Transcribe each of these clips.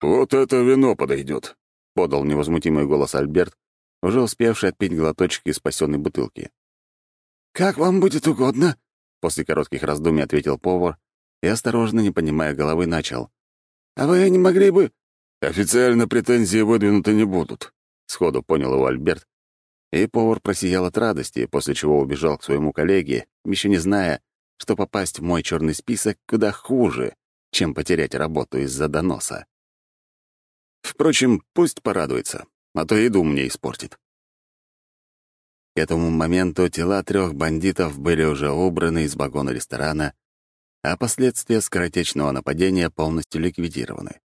«Вот это вино подойдет», — подал невозмутимый голос Альберт, уже успевший отпить глоточек из спасенной бутылки. «Как вам будет угодно», — после коротких раздумий ответил повар и, осторожно, не понимая головы, начал. «А вы не могли бы...» «Официально претензии выдвинуты не будут», — сходу понял его Альберт. И повар просиял от радости, после чего убежал к своему коллеге, еще не зная, что попасть в мой черный список куда хуже, чем потерять работу из-за доноса. Впрочем, пусть порадуется, а то еду мне испортит. К этому моменту тела трех бандитов были уже убраны из вагона ресторана, а последствия скоротечного нападения полностью ликвидированы.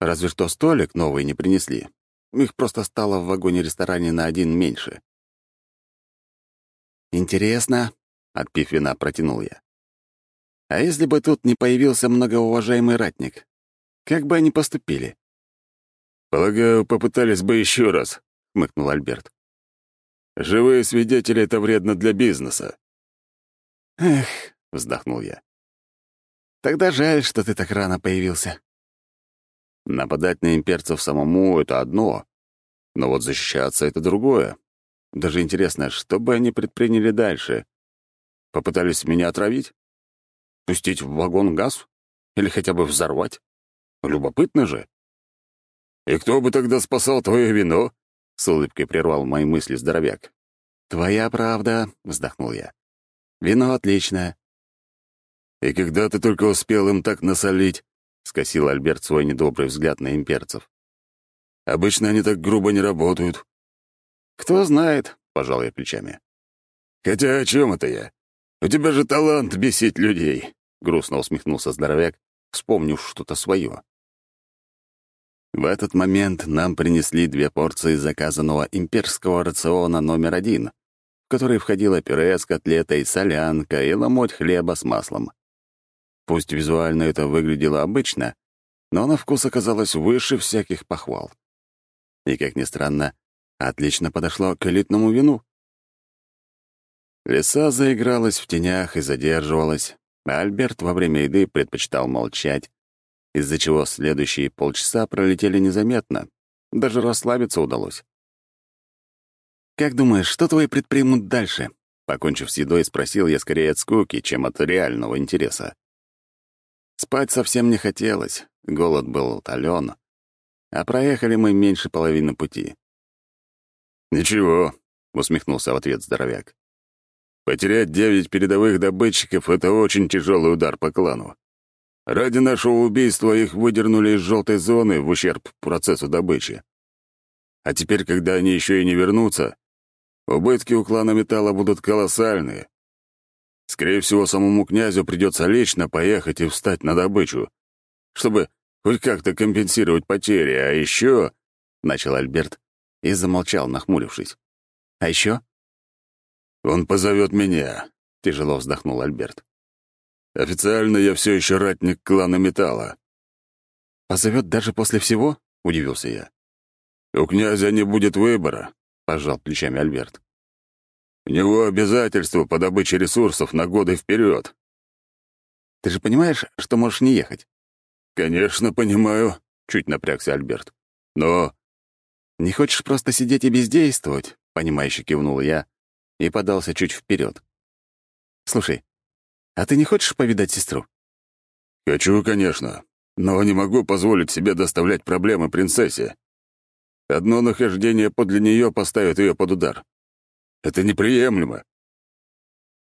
Разве что столик новый не принесли. Их просто стало в вагоне-ресторане на один меньше. «Интересно», — отпив вина, протянул я. «А если бы тут не появился многоуважаемый ратник, как бы они поступили?» «Полагаю, попытались бы еще раз», — хмыкнул Альберт. «Живые свидетели — это вредно для бизнеса». «Эх», — вздохнул я. «Тогда жаль, что ты так рано появился». Нападать на имперцев самому — это одно, но вот защищаться — это другое. Даже интересно, что бы они предприняли дальше? Попытались меня отравить? Пустить в вагон газ? Или хотя бы взорвать? Любопытно же. «И кто бы тогда спасал твое вино?» — с улыбкой прервал мои мысли здоровяк. «Твоя правда», — вздохнул я. «Вино отличное». «И когда ты только успел им так насолить?» — скосил Альберт свой недобрый взгляд на имперцев. «Обычно они так грубо не работают». «Кто знает», — пожал я плечами. «Хотя о чем это я? У тебя же талант бесить людей», — грустно усмехнулся здоровяк, вспомнив что-то свое. В этот момент нам принесли две порции заказанного имперского рациона номер один, в который входило пюре с котлетой, солянка и ломоть хлеба с маслом. Пусть визуально это выглядело обычно, но на вкус оказалось выше всяких похвал. И, как ни странно, отлично подошло к элитному вину. Лиса заигралась в тенях и задерживалась, Альберт во время еды предпочитал молчать, из-за чего следующие полчаса пролетели незаметно, даже расслабиться удалось. «Как думаешь, что твои предпримут дальше?» Покончив с едой, спросил я скорее от скуки, чем от реального интереса. Спать совсем не хотелось, голод был утолен, а проехали мы меньше половины пути. «Ничего», — усмехнулся в ответ здоровяк. «Потерять девять передовых добытчиков — это очень тяжелый удар по клану. Ради нашего убийства их выдернули из желтой зоны в ущерб процессу добычи. А теперь, когда они еще и не вернутся, убытки у клана Металла будут колоссальные. Скорее всего, самому князю придется лично поехать и встать на добычу, чтобы хоть как-то компенсировать потери, а еще...» — начал Альберт и замолчал, нахмурившись. «А еще?» «Он позовет меня», — тяжело вздохнул Альберт. «Официально я все еще ратник клана Металла». «Позовет даже после всего?» — удивился я. «У князя не будет выбора», — пожал плечами Альберт. У него обязательства по добыче ресурсов на годы вперед. Ты же понимаешь, что можешь не ехать? Конечно, понимаю, чуть напрягся Альберт. Но не хочешь просто сидеть и бездействовать? Понимающе кивнул я и подался чуть вперед. Слушай, а ты не хочешь повидать сестру? Хочу, конечно, но не могу позволить себе доставлять проблемы принцессе. Одно нахождение подле нее поставит ее под удар. Это неприемлемо».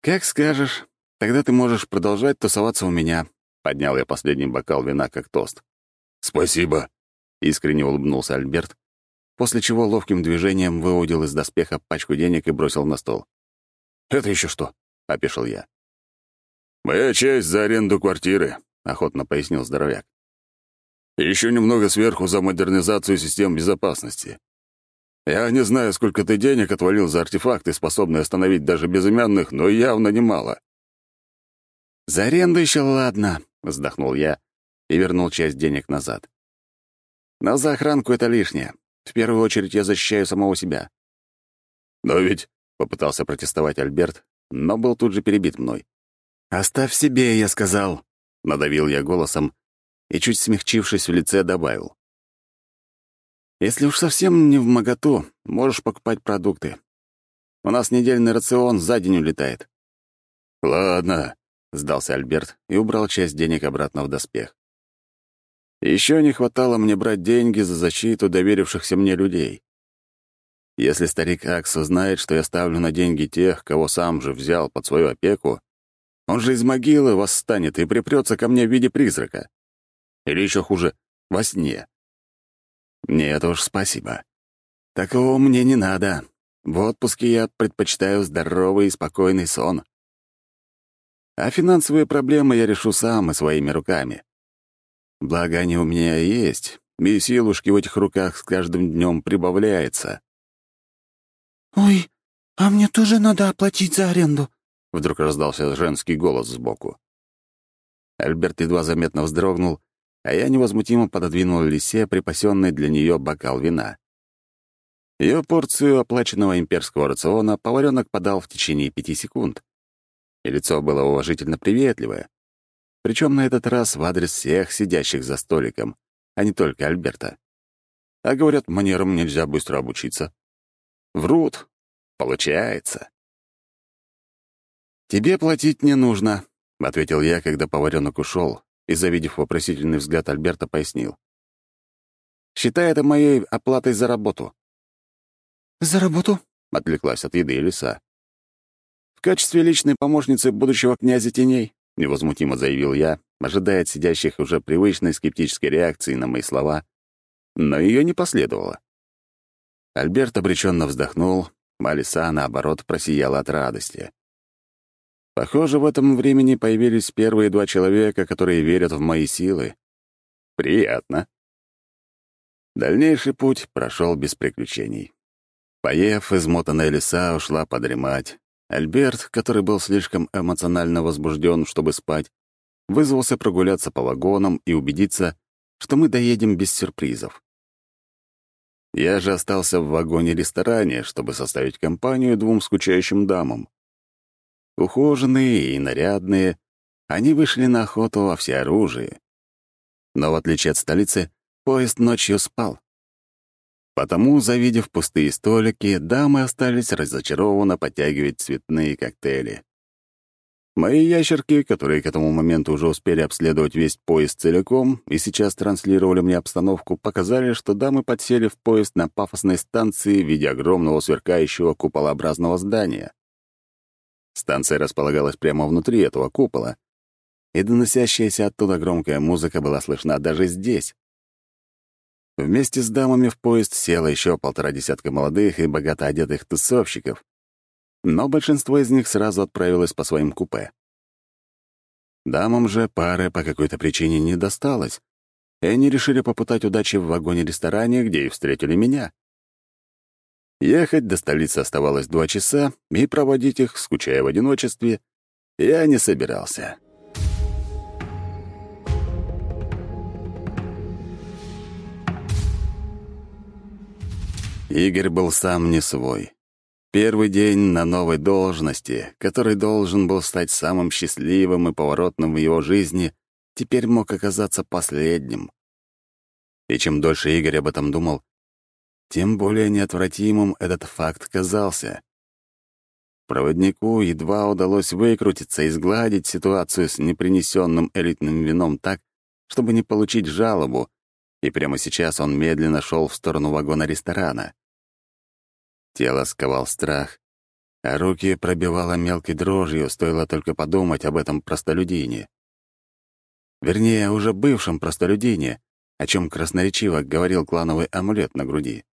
«Как скажешь. Тогда ты можешь продолжать тусоваться у меня», — поднял я последний бокал вина как тост. «Спасибо», — искренне улыбнулся Альберт, после чего ловким движением выудил из доспеха пачку денег и бросил на стол. «Это еще что?» — опешил я. «Моя часть за аренду квартиры», — охотно пояснил здоровяк. еще немного сверху за модернизацию систем безопасности. Я не знаю, сколько ты денег отвалил за артефакты, способные остановить даже безымянных, но явно немало». «За аренду еще ладно», — вздохнул я и вернул часть денег назад. «Но за охранку это лишнее. В первую очередь я защищаю самого себя». «Но ведь...» — попытался протестовать Альберт, но был тут же перебит мной. «Оставь себе, я сказал», — надавил я голосом, и, чуть смягчившись в лице, добавил. «Если уж совсем не в моготу, можешь покупать продукты. У нас недельный рацион за день улетает». «Ладно», — сдался Альберт и убрал часть денег обратно в доспех. Еще не хватало мне брать деньги за защиту доверившихся мне людей. Если старик Акс узнает, что я ставлю на деньги тех, кого сам же взял под свою опеку, он же из могилы восстанет и припрется ко мне в виде призрака. Или еще хуже, во сне. Нет уж, спасибо. Такого мне не надо. В отпуске я предпочитаю здоровый и спокойный сон. А финансовые проблемы я решу сам и своими руками. Благо, они у меня есть, и силушки в этих руках с каждым днем прибавляется. «Ой, а мне тоже надо оплатить за аренду», — вдруг раздался женский голос сбоку. Альберт едва заметно вздрогнул, а я невозмутимо пододвинул Лисе припасенный для нее бокал вина. Ее порцию оплаченного имперского рациона поваренок подал в течение пяти секунд. И лицо было уважительно приветливое, причем на этот раз в адрес всех сидящих за столиком, а не только Альберта. А говорят, манерам нельзя быстро обучиться. Врут. Получается. «Тебе платить не нужно», — ответил я, когда поваренок ушел, и, завидев вопросительный взгляд Альберта, пояснил. «Считай это моей оплатой за работу». «За работу?» — отвлеклась от еды лиса. «В качестве личной помощницы будущего князя теней», — невозмутимо заявил я, ожидая от сидящих уже привычной скептической реакции на мои слова, но ее не последовало. Альберт обреченно вздохнул, а лиса, наоборот, просияла от радости. Похоже, в этом времени появились первые два человека, которые верят в мои силы. Приятно. Дальнейший путь прошел без приключений. Поев, измотанная лиса ушла подремать, Альберт, который был слишком эмоционально возбужден, чтобы спать, вызвался прогуляться по вагонам и убедиться, что мы доедем без сюрпризов. Я же остался в вагоне-ресторане, чтобы составить компанию двум скучающим дамам. Ухоженные и нарядные, они вышли на охоту во всеоружии. Но в отличие от столицы, поезд ночью спал. Потому, завидев пустые столики, дамы остались разочарованно подтягивать цветные коктейли. Мои ящерки, которые к этому моменту уже успели обследовать весь поезд целиком и сейчас транслировали мне обстановку, показали, что дамы подсели в поезд на пафосной станции в виде огромного сверкающего куполообразного здания. Станция располагалась прямо внутри этого купола, и доносящаяся оттуда громкая музыка была слышна даже здесь. Вместе с дамами в поезд село еще полтора десятка молодых и богато одетых тусовщиков, но большинство из них сразу отправилось по своим купе. Дамам же пары по какой-то причине не досталось, и они решили попытать удачи в вагоне-ресторане, где и встретили меня. Ехать до столицы оставалось два часа, и проводить их, скучая в одиночестве, я не собирался. Игорь был сам не свой. Первый день на новой должности, который должен был стать самым счастливым и поворотным в его жизни, теперь мог оказаться последним. И чем дольше Игорь об этом думал, тем более неотвратимым этот факт казался. Проводнику едва удалось выкрутиться и сгладить ситуацию с непринесенным элитным вином так, чтобы не получить жалобу, и прямо сейчас он медленно шел в сторону вагона ресторана. Тело сковал страх, а руки пробивало мелкой дрожью, стоило только подумать об этом простолюдине. Вернее, уже бывшем простолюдине, о чем красноречиво говорил клановый амулет на груди.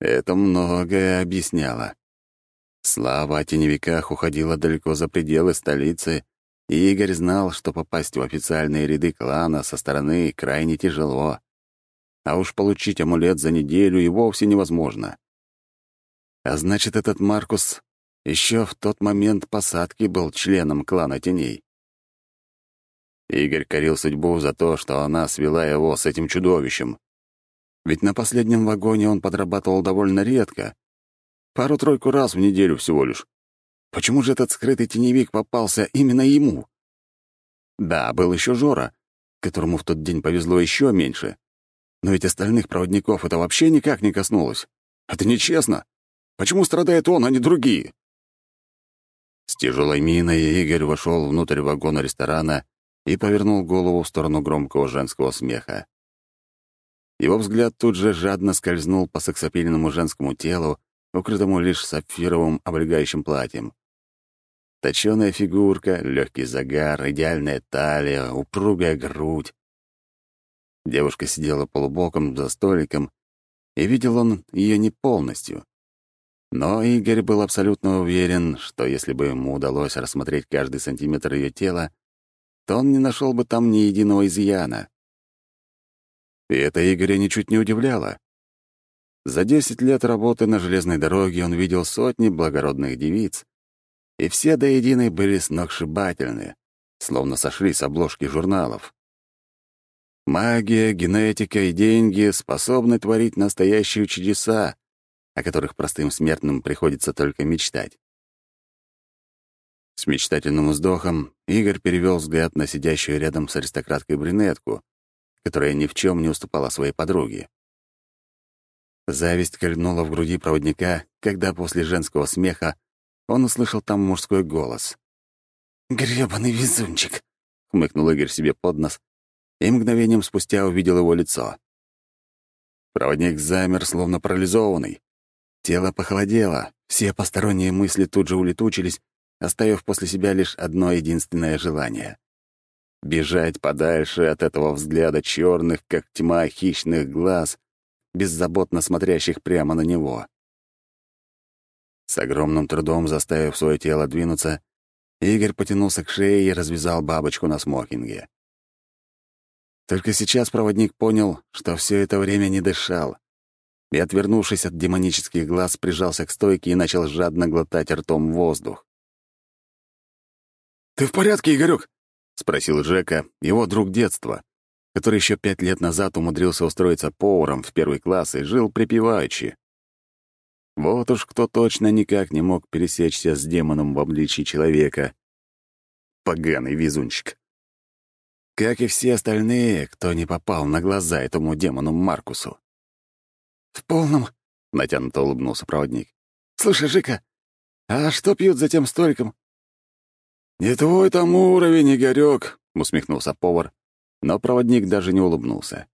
Это многое объясняло. Слава о теневиках уходила далеко за пределы столицы, и Игорь знал, что попасть в официальные ряды клана со стороны крайне тяжело. А уж получить амулет за неделю и вовсе невозможно. А значит, этот Маркус еще в тот момент посадки был членом клана теней. Игорь корил судьбу за то, что она свела его с этим чудовищем. Ведь на последнем вагоне он подрабатывал довольно редко. Пару-тройку раз в неделю всего лишь. Почему же этот скрытый теневик попался именно ему? Да, был еще Жора, которому в тот день повезло еще меньше. Но ведь остальных проводников это вообще никак не коснулось. Это нечестно. Почему страдает он, а не другие? С тяжелой миной Игорь вошел внутрь вагона ресторана и повернул голову в сторону громкого женского смеха. Его взгляд тут же жадно скользнул по сексапильному женскому телу, укрытому лишь сапфировым облегающим платьем. Точёная фигурка, легкий загар, идеальная талия, упругая грудь. Девушка сидела полубоком за столиком, и видел он ее не полностью. Но Игорь был абсолютно уверен, что если бы ему удалось рассмотреть каждый сантиметр ее тела, то он не нашел бы там ни единого изъяна. И это Игоря ничуть не удивляло. За десять лет работы на железной дороге он видел сотни благородных девиц, и все до единой были сногсшибательны, словно сошли с обложки журналов. Магия, генетика и деньги способны творить настоящие чудеса, о которых простым смертным приходится только мечтать. С мечтательным вздохом Игорь перевел взгляд на сидящую рядом с аристократкой брюнетку, которая ни в чем не уступала своей подруге. Зависть кольнула в груди проводника, когда после женского смеха он услышал там мужской голос. «Грёбаный везунчик!» — хмыкнул Игорь себе под нос, и мгновением спустя увидел его лицо. Проводник замер, словно парализованный. Тело похолодело, все посторонние мысли тут же улетучились, оставив после себя лишь одно единственное желание — бежать подальше от этого взгляда черных, как тьма хищных глаз, беззаботно смотрящих прямо на него. С огромным трудом заставив свое тело двинуться, Игорь потянулся к шее и развязал бабочку на смокинге. Только сейчас проводник понял, что все это время не дышал, и, отвернувшись от демонических глаз, прижался к стойке и начал жадно глотать ртом воздух. «Ты в порядке, Игорёк?» — спросил Жека, его друг детства, который еще пять лет назад умудрился устроиться поваром в первый класс и жил припеваючи. Вот уж кто точно никак не мог пересечься с демоном в обличии человека. Поганый везунчик. Как и все остальные, кто не попал на глаза этому демону Маркусу. «В полном...» — натянуто улыбнулся проводник. «Слушай, Жика, а что пьют за тем столиком?» «Не твой там уровень, Игорёк», — усмехнулся повар, но проводник даже не улыбнулся.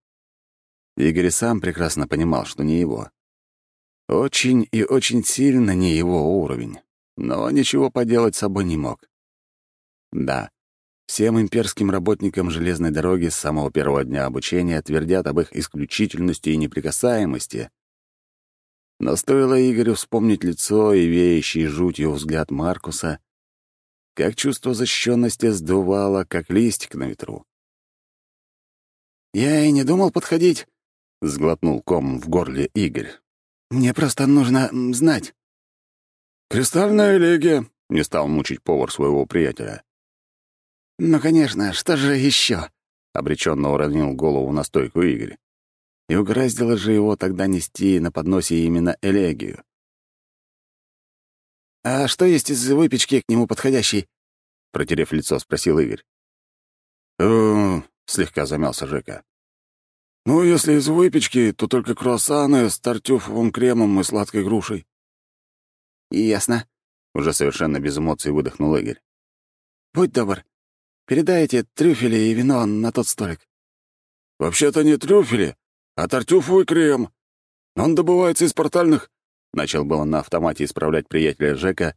Игорь сам прекрасно понимал, что не его. Очень и очень сильно не его уровень, но ничего поделать с собой не мог. Да, всем имперским работникам железной дороги с самого первого дня обучения твердят об их исключительности и неприкасаемости. Но стоило Игорю вспомнить лицо и веящий жутью взгляд Маркуса, как чувство защищенности сдувало, как листик на ветру. «Я и не думал подходить», — сглотнул ком в горле Игорь. «Мне просто нужно знать». «Кристальная элегия», — не стал мучить повар своего приятеля. «Ну, конечно, что же еще? обреченно уронил голову на стойку Игорь. И угораздило же его тогда нести на подносе именно элегию. «А что есть из выпечки к нему подходящей?» Протерев лицо, спросил Игорь. «Э, слегка замялся Жека. «Ну, если из выпечки, то только круассаны с тартюфовым кремом и сладкой грушей». «Ясно», — уже совершенно без эмоций выдохнул Игорь. «Будь добр, передай эти трюфели и вино на тот столик». «Вообще-то не трюфели, а тартюфовый крем. Он добывается из портальных...» Начал было на автомате исправлять приятеля Жека,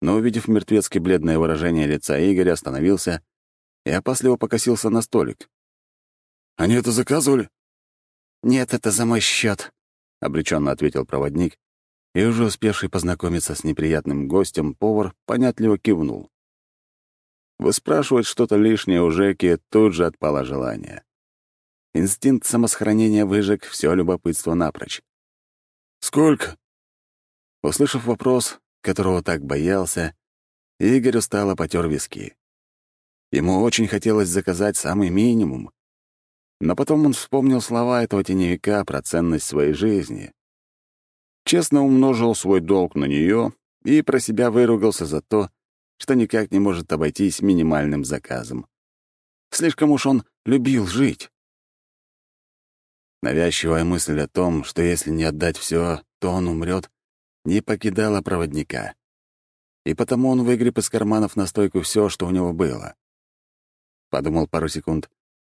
но, увидев мертвецки бледное выражение лица Игоря, остановился и опасливо покосился на столик. «Они это заказывали?» «Нет, это за мой счет, обреченно ответил проводник, и уже успевший познакомиться с неприятным гостем повар понятливо кивнул. Выспрашивать что-то лишнее у Жеки тут же отпало желание. Инстинкт самосохранения выжег все любопытство напрочь. «Сколько?» Услышав вопрос, которого так боялся, Игорь устало потер виски. Ему очень хотелось заказать самый минимум. Но потом он вспомнил слова этого теневика про ценность своей жизни. Честно умножил свой долг на нее и про себя выругался за то, что никак не может обойтись минимальным заказом. Слишком уж он любил жить. Навязчивая мысль о том, что если не отдать все, то он умрет, не покидала проводника. И потому он выгреб из карманов на стойку все, что у него было. Подумал пару секунд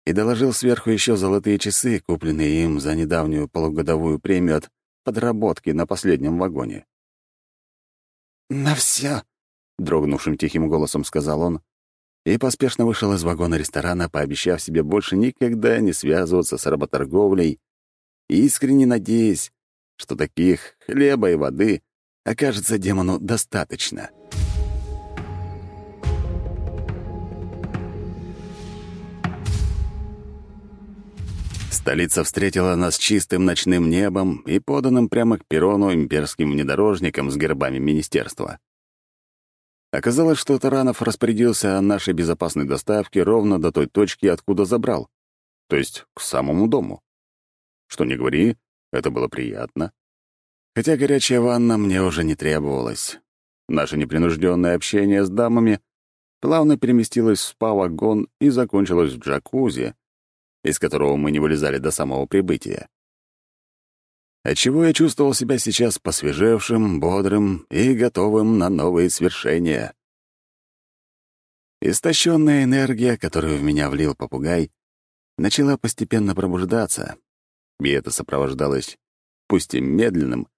и доложил сверху еще золотые часы, купленные им за недавнюю полугодовую премию от подработки на последнем вагоне. «На все!» — дрогнувшим тихим голосом сказал он, и поспешно вышел из вагона ресторана, пообещав себе больше никогда не связываться с работорговлей, искренне надеясь, что таких хлеба и воды окажется демону достаточно. Столица встретила нас чистым ночным небом и поданным прямо к перрону имперским внедорожником с гербами министерства. Оказалось, что Таранов распорядился о нашей безопасной доставке ровно до той точки, откуда забрал, то есть к самому дому. Что не говори, это было приятно. Хотя горячая ванна мне уже не требовалась. Наше непринужденное общение с дамами плавно переместилось в спа-вагон и закончилось в джакузи, из которого мы не вылезали до самого прибытия. Отчего я чувствовал себя сейчас посвежевшим, бодрым и готовым на новые свершения. Истощенная энергия, которую в меня влил попугай, начала постепенно пробуждаться, и это сопровождалось, пусть и медленным,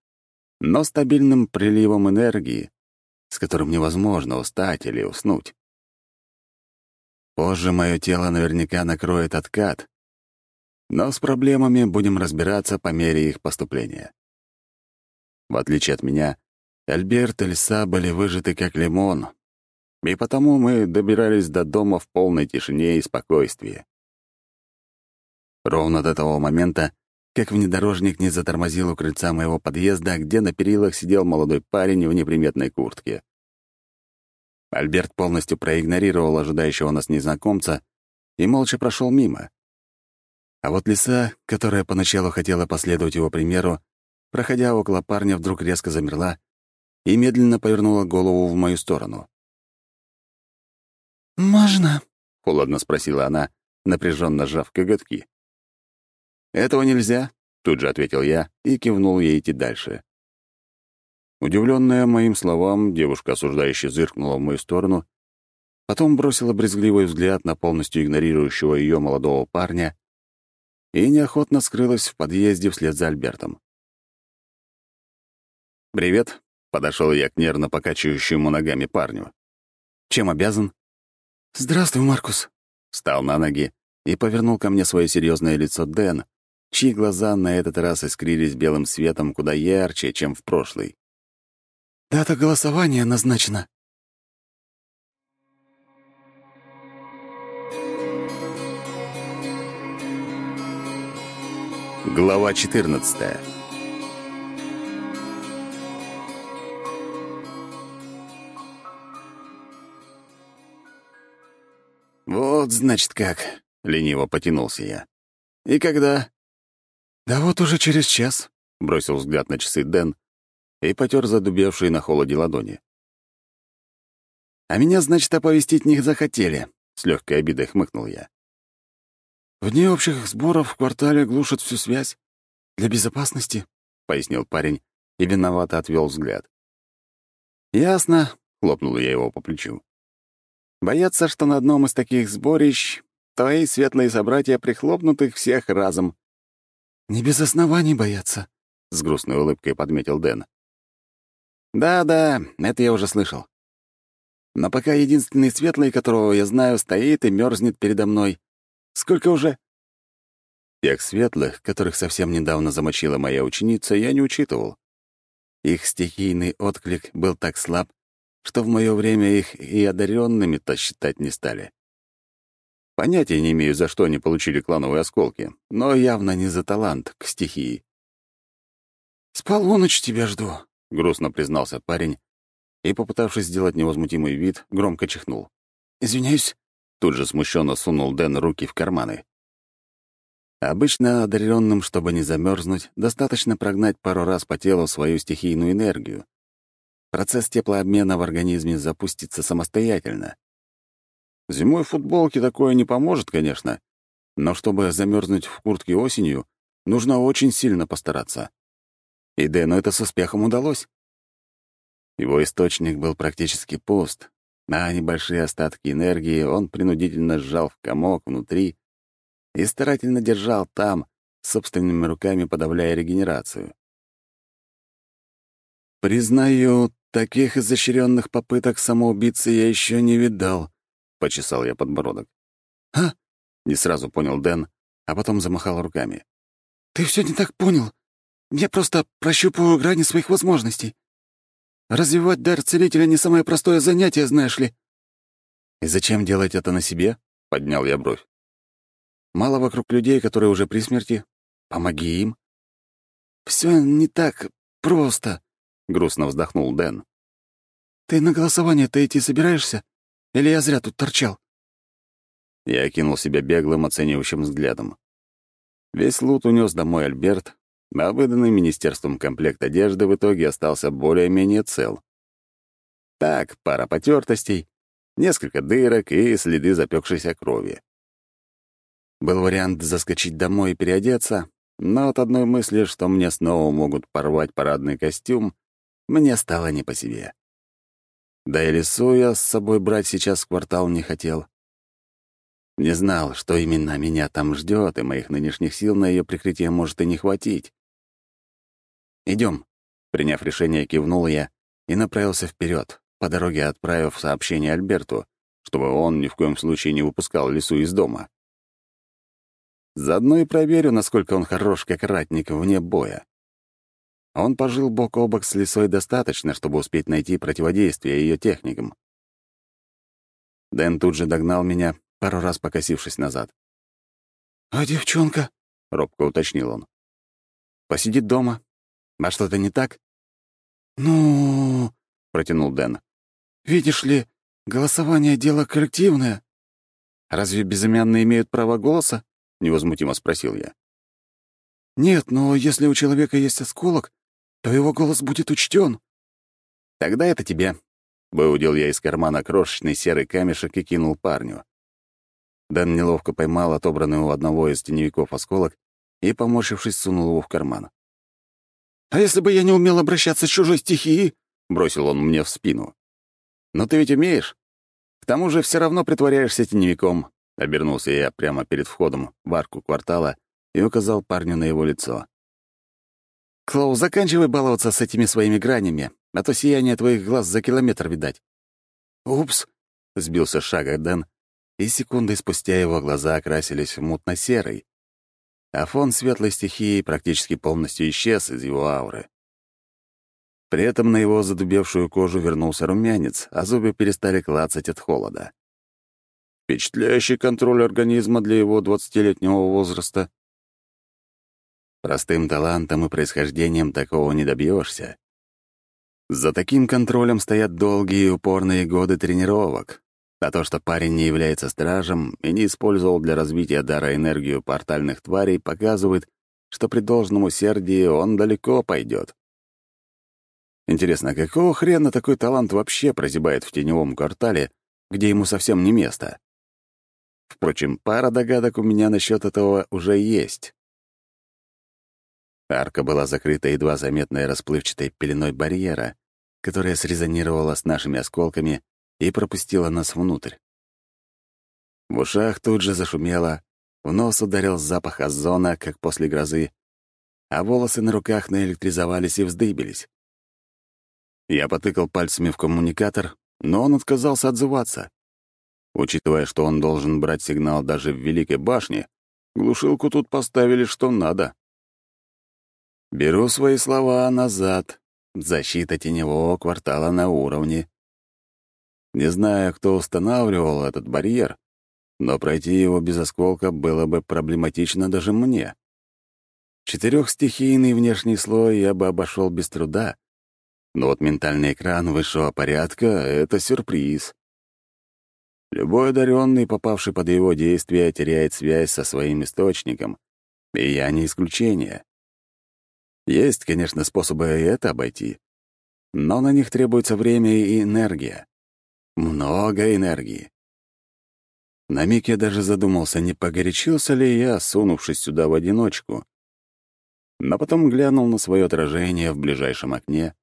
но стабильным приливом энергии, с которым невозможно устать или уснуть. Позже мое тело наверняка накроет откат, но с проблемами будем разбираться по мере их поступления. В отличие от меня, Альберт и Лиса были выжаты как лимон, и потому мы добирались до дома в полной тишине и спокойствии. Ровно до того момента, как внедорожник не затормозил у крыльца моего подъезда, где на перилах сидел молодой парень в неприметной куртке. Альберт полностью проигнорировал ожидающего нас незнакомца и молча прошел мимо. А вот лиса, которая поначалу хотела последовать его примеру, проходя около парня, вдруг резко замерла и медленно повернула голову в мою сторону. «Можно?» — холодно спросила она, напряженно сжав коготки. «Этого нельзя», — тут же ответил я и кивнул ей идти дальше. Удивленная моим словам, девушка осуждающе зыркнула в мою сторону, потом бросила брезгливый взгляд на полностью игнорирующего ее молодого парня и неохотно скрылась в подъезде вслед за Альбертом. «Привет», — подошел я к нервно покачивающему ногами парню. «Чем обязан?» «Здравствуй, Маркус», — встал на ноги и повернул ко мне свое серьезное лицо Дэн, чьи глаза на этот раз искрились белым светом куда ярче, чем в прошлый. «Дата голосования назначена». Глава 14 «Вот, значит, как», — лениво потянулся я. «И когда?» «Да вот уже через час», — бросил взгляд на часы Дэн и потер задубевшие на холоде ладони. «А меня, значит, оповестить не захотели», — с легкой обидой хмыкнул я. В дни общих сборов в квартале глушат всю связь. Для безопасности, — пояснил парень и виновато отвел взгляд. «Ясно», — хлопнул я его по плечу. «Боятся, что на одном из таких сборищ твои светлые собратья прихлопнут их всех разом». «Не без оснований боятся», — с грустной улыбкой подметил Дэн. «Да-да, это я уже слышал. Но пока единственный светлый, которого я знаю, стоит и мерзнет передо мной, Сколько уже?» Тех светлых, которых совсем недавно замочила моя ученица, я не учитывал. Их стихийный отклик был так слаб, что в мое время их и одаренными-то считать не стали. Понятия не имею, за что они получили клановые осколки, но явно не за талант к стихии. «С полуночи тебя жду», — грустно признался парень и, попытавшись сделать невозмутимый вид, громко чихнул. «Извиняюсь». Тут же смущенно сунул Дэн руки в карманы. Обычно одаренным, чтобы не замерзнуть, достаточно прогнать пару раз по телу свою стихийную энергию. Процесс теплообмена в организме запустится самостоятельно. Зимой в футболке такое не поможет, конечно, Но чтобы замерзнуть в куртке осенью, нужно очень сильно постараться. И Дэну это с успехом удалось. Его источник был практически пуст, а небольшие остатки энергии он принудительно сжал в комок внутри и старательно держал там, собственными руками подавляя регенерацию. «Признаю, таких изощренных попыток самоубийцы я еще не видал», — почесал я подбородок. «А?» — не сразу понял Дэн, а потом замахал руками. «Ты все не так понял. Я просто прощупываю грани своих возможностей. Развивать дар целителя не самое простое занятие, знаешь ли». «И зачем делать это на себе?» — поднял я бровь. «Мало вокруг людей, которые уже при смерти. Помоги им». Все не так просто», — грустно вздохнул Дэн. «Ты на голосование-то идти собираешься? Или я зря тут торчал?» Я окинул себя беглым, оценивающим взглядом. Весь лут унес домой Альберт, а выданный министерством комплект одежды в итоге остался более-менее цел. Так, пара потертостей, несколько дырок и следы запекшейся крови. Был вариант заскочить домой и переодеться, но от одной мысли, что мне снова могут порвать парадный костюм, мне стало не по себе. Да и лесу я с собой брать сейчас в квартал не хотел. Не знал, что именно меня там ждет, и моих нынешних сил на ее прикрытие может и не хватить. Идем. Приняв решение, кивнул я и направился вперед, по дороге отправив сообщение Альберту, чтобы он ни в коем случае не выпускал лесу из дома. Заодно и проверю, насколько он хорош как ратник вне боя. Он пожил бок о бок с лесой достаточно, чтобы успеть найти противодействие ее техникам. Дэн тут же догнал меня, пару раз покосившись назад. «А девчонка?» — робко уточнил он. «Посидит дома, а что-то не так?» «Ну...» — протянул Дэн. «Видишь ли, голосование — дело коллективное». «Разве безымянные имеют право голоса?» — невозмутимо спросил я. «Нет, но если у человека есть осколок, то его голос будет учтен. «Тогда это тебе». Выудил я из кармана крошечный серый камешек и кинул парню. Дэн неловко поймал отобранный у одного из теневиков осколок и, поморщившись, сунул его в карман. «А если бы я не умел обращаться с чужой стихией?» — бросил он мне в спину. «Но ты ведь умеешь. К тому же все равно притворяешься теневиком», — обернулся я прямо перед входом в арку квартала и указал парню на его лицо. «Клоу, заканчивай баловаться с этими своими гранями, а то сияние твоих глаз за километр видать». «Упс», — сбился шага Дэн, и секунды спустя его глаза окрасились в мутно-серый, а фон светлой стихии практически полностью исчез из его ауры. При этом на его задубевшую кожу вернулся румянец, а зубы перестали клацать от холода. Впечатляющий контроль организма для его двадцатилетнего возраста. Простым талантом и происхождением такого не добьешься. За таким контролем стоят долгие и упорные годы тренировок, а то, что парень не является стражем и не использовал для развития дара энергию портальных тварей, показывает, что при должном усердии он далеко пойдет. Интересно, какого хрена такой талант вообще прозябает в теневом квартале, где ему совсем не место? Впрочем, пара догадок у меня насчет этого уже есть. Арка была закрыта едва заметной расплывчатой пеленой барьера, которая срезонировала с нашими осколками и пропустила нас внутрь. В ушах тут же зашумело, в нос ударил запах озона, как после грозы, а волосы на руках наэлектризовались и вздыбились. Я потыкал пальцами в коммуникатор, но он отказался отзываться. Учитывая, что он должен брать сигнал даже в Великой башне, глушилку тут поставили что надо. Беру свои слова назад. Защита теневого квартала на уровне. Не знаю, кто устанавливал этот барьер, но пройти его без осколка было бы проблематично даже мне. Четырехстихийный внешний слой я бы обошел без труда, но вот ментальный экран высшего порядка — это сюрприз. Любой одаренный, попавший под его действие, теряет связь со своим источником, и я не исключение. Есть, конечно, способы и это обойти, но на них требуется время и энергия. Много энергии. На миг я даже задумался, не погорячился ли я, сунувшись сюда в одиночку. Но потом глянул на свое отражение в ближайшем окне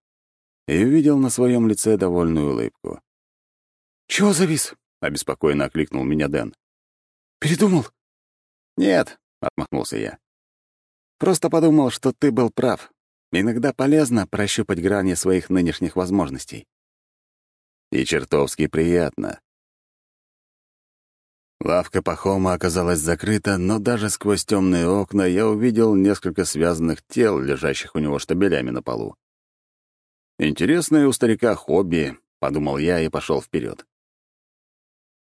и увидел на своем лице довольную улыбку. «Чего завис?» — обеспокоенно окликнул меня Дэн. «Передумал?» «Нет», — отмахнулся я. «Просто подумал, что ты был прав. Иногда полезно прощупать грани своих нынешних возможностей. И чертовски приятно. Лавка Пахома оказалась закрыта, но даже сквозь темные окна я увидел несколько связанных тел, лежащих у него штабелями на полу. «Интересное у старика хобби», — подумал я и пошел вперед.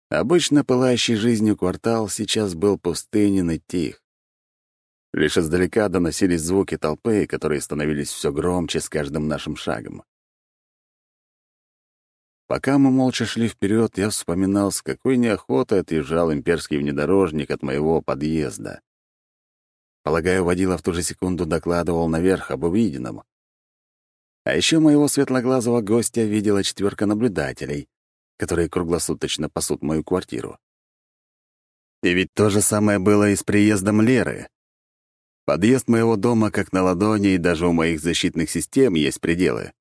Обычно пылающий жизнью квартал сейчас был пустынен и тих. Лишь издалека доносились звуки толпы, которые становились все громче с каждым нашим шагом. Пока мы молча шли вперед, я вспоминал, с какой неохотой отъезжал имперский внедорожник от моего подъезда. Полагаю, водила в ту же секунду докладывал наверх об увиденном. А еще моего светлоглазого гостя видела четверка наблюдателей, которые круглосуточно пасут мою квартиру. И ведь то же самое было и с приездом Леры. Подъезд моего дома как на ладони, и даже у моих защитных систем есть пределы.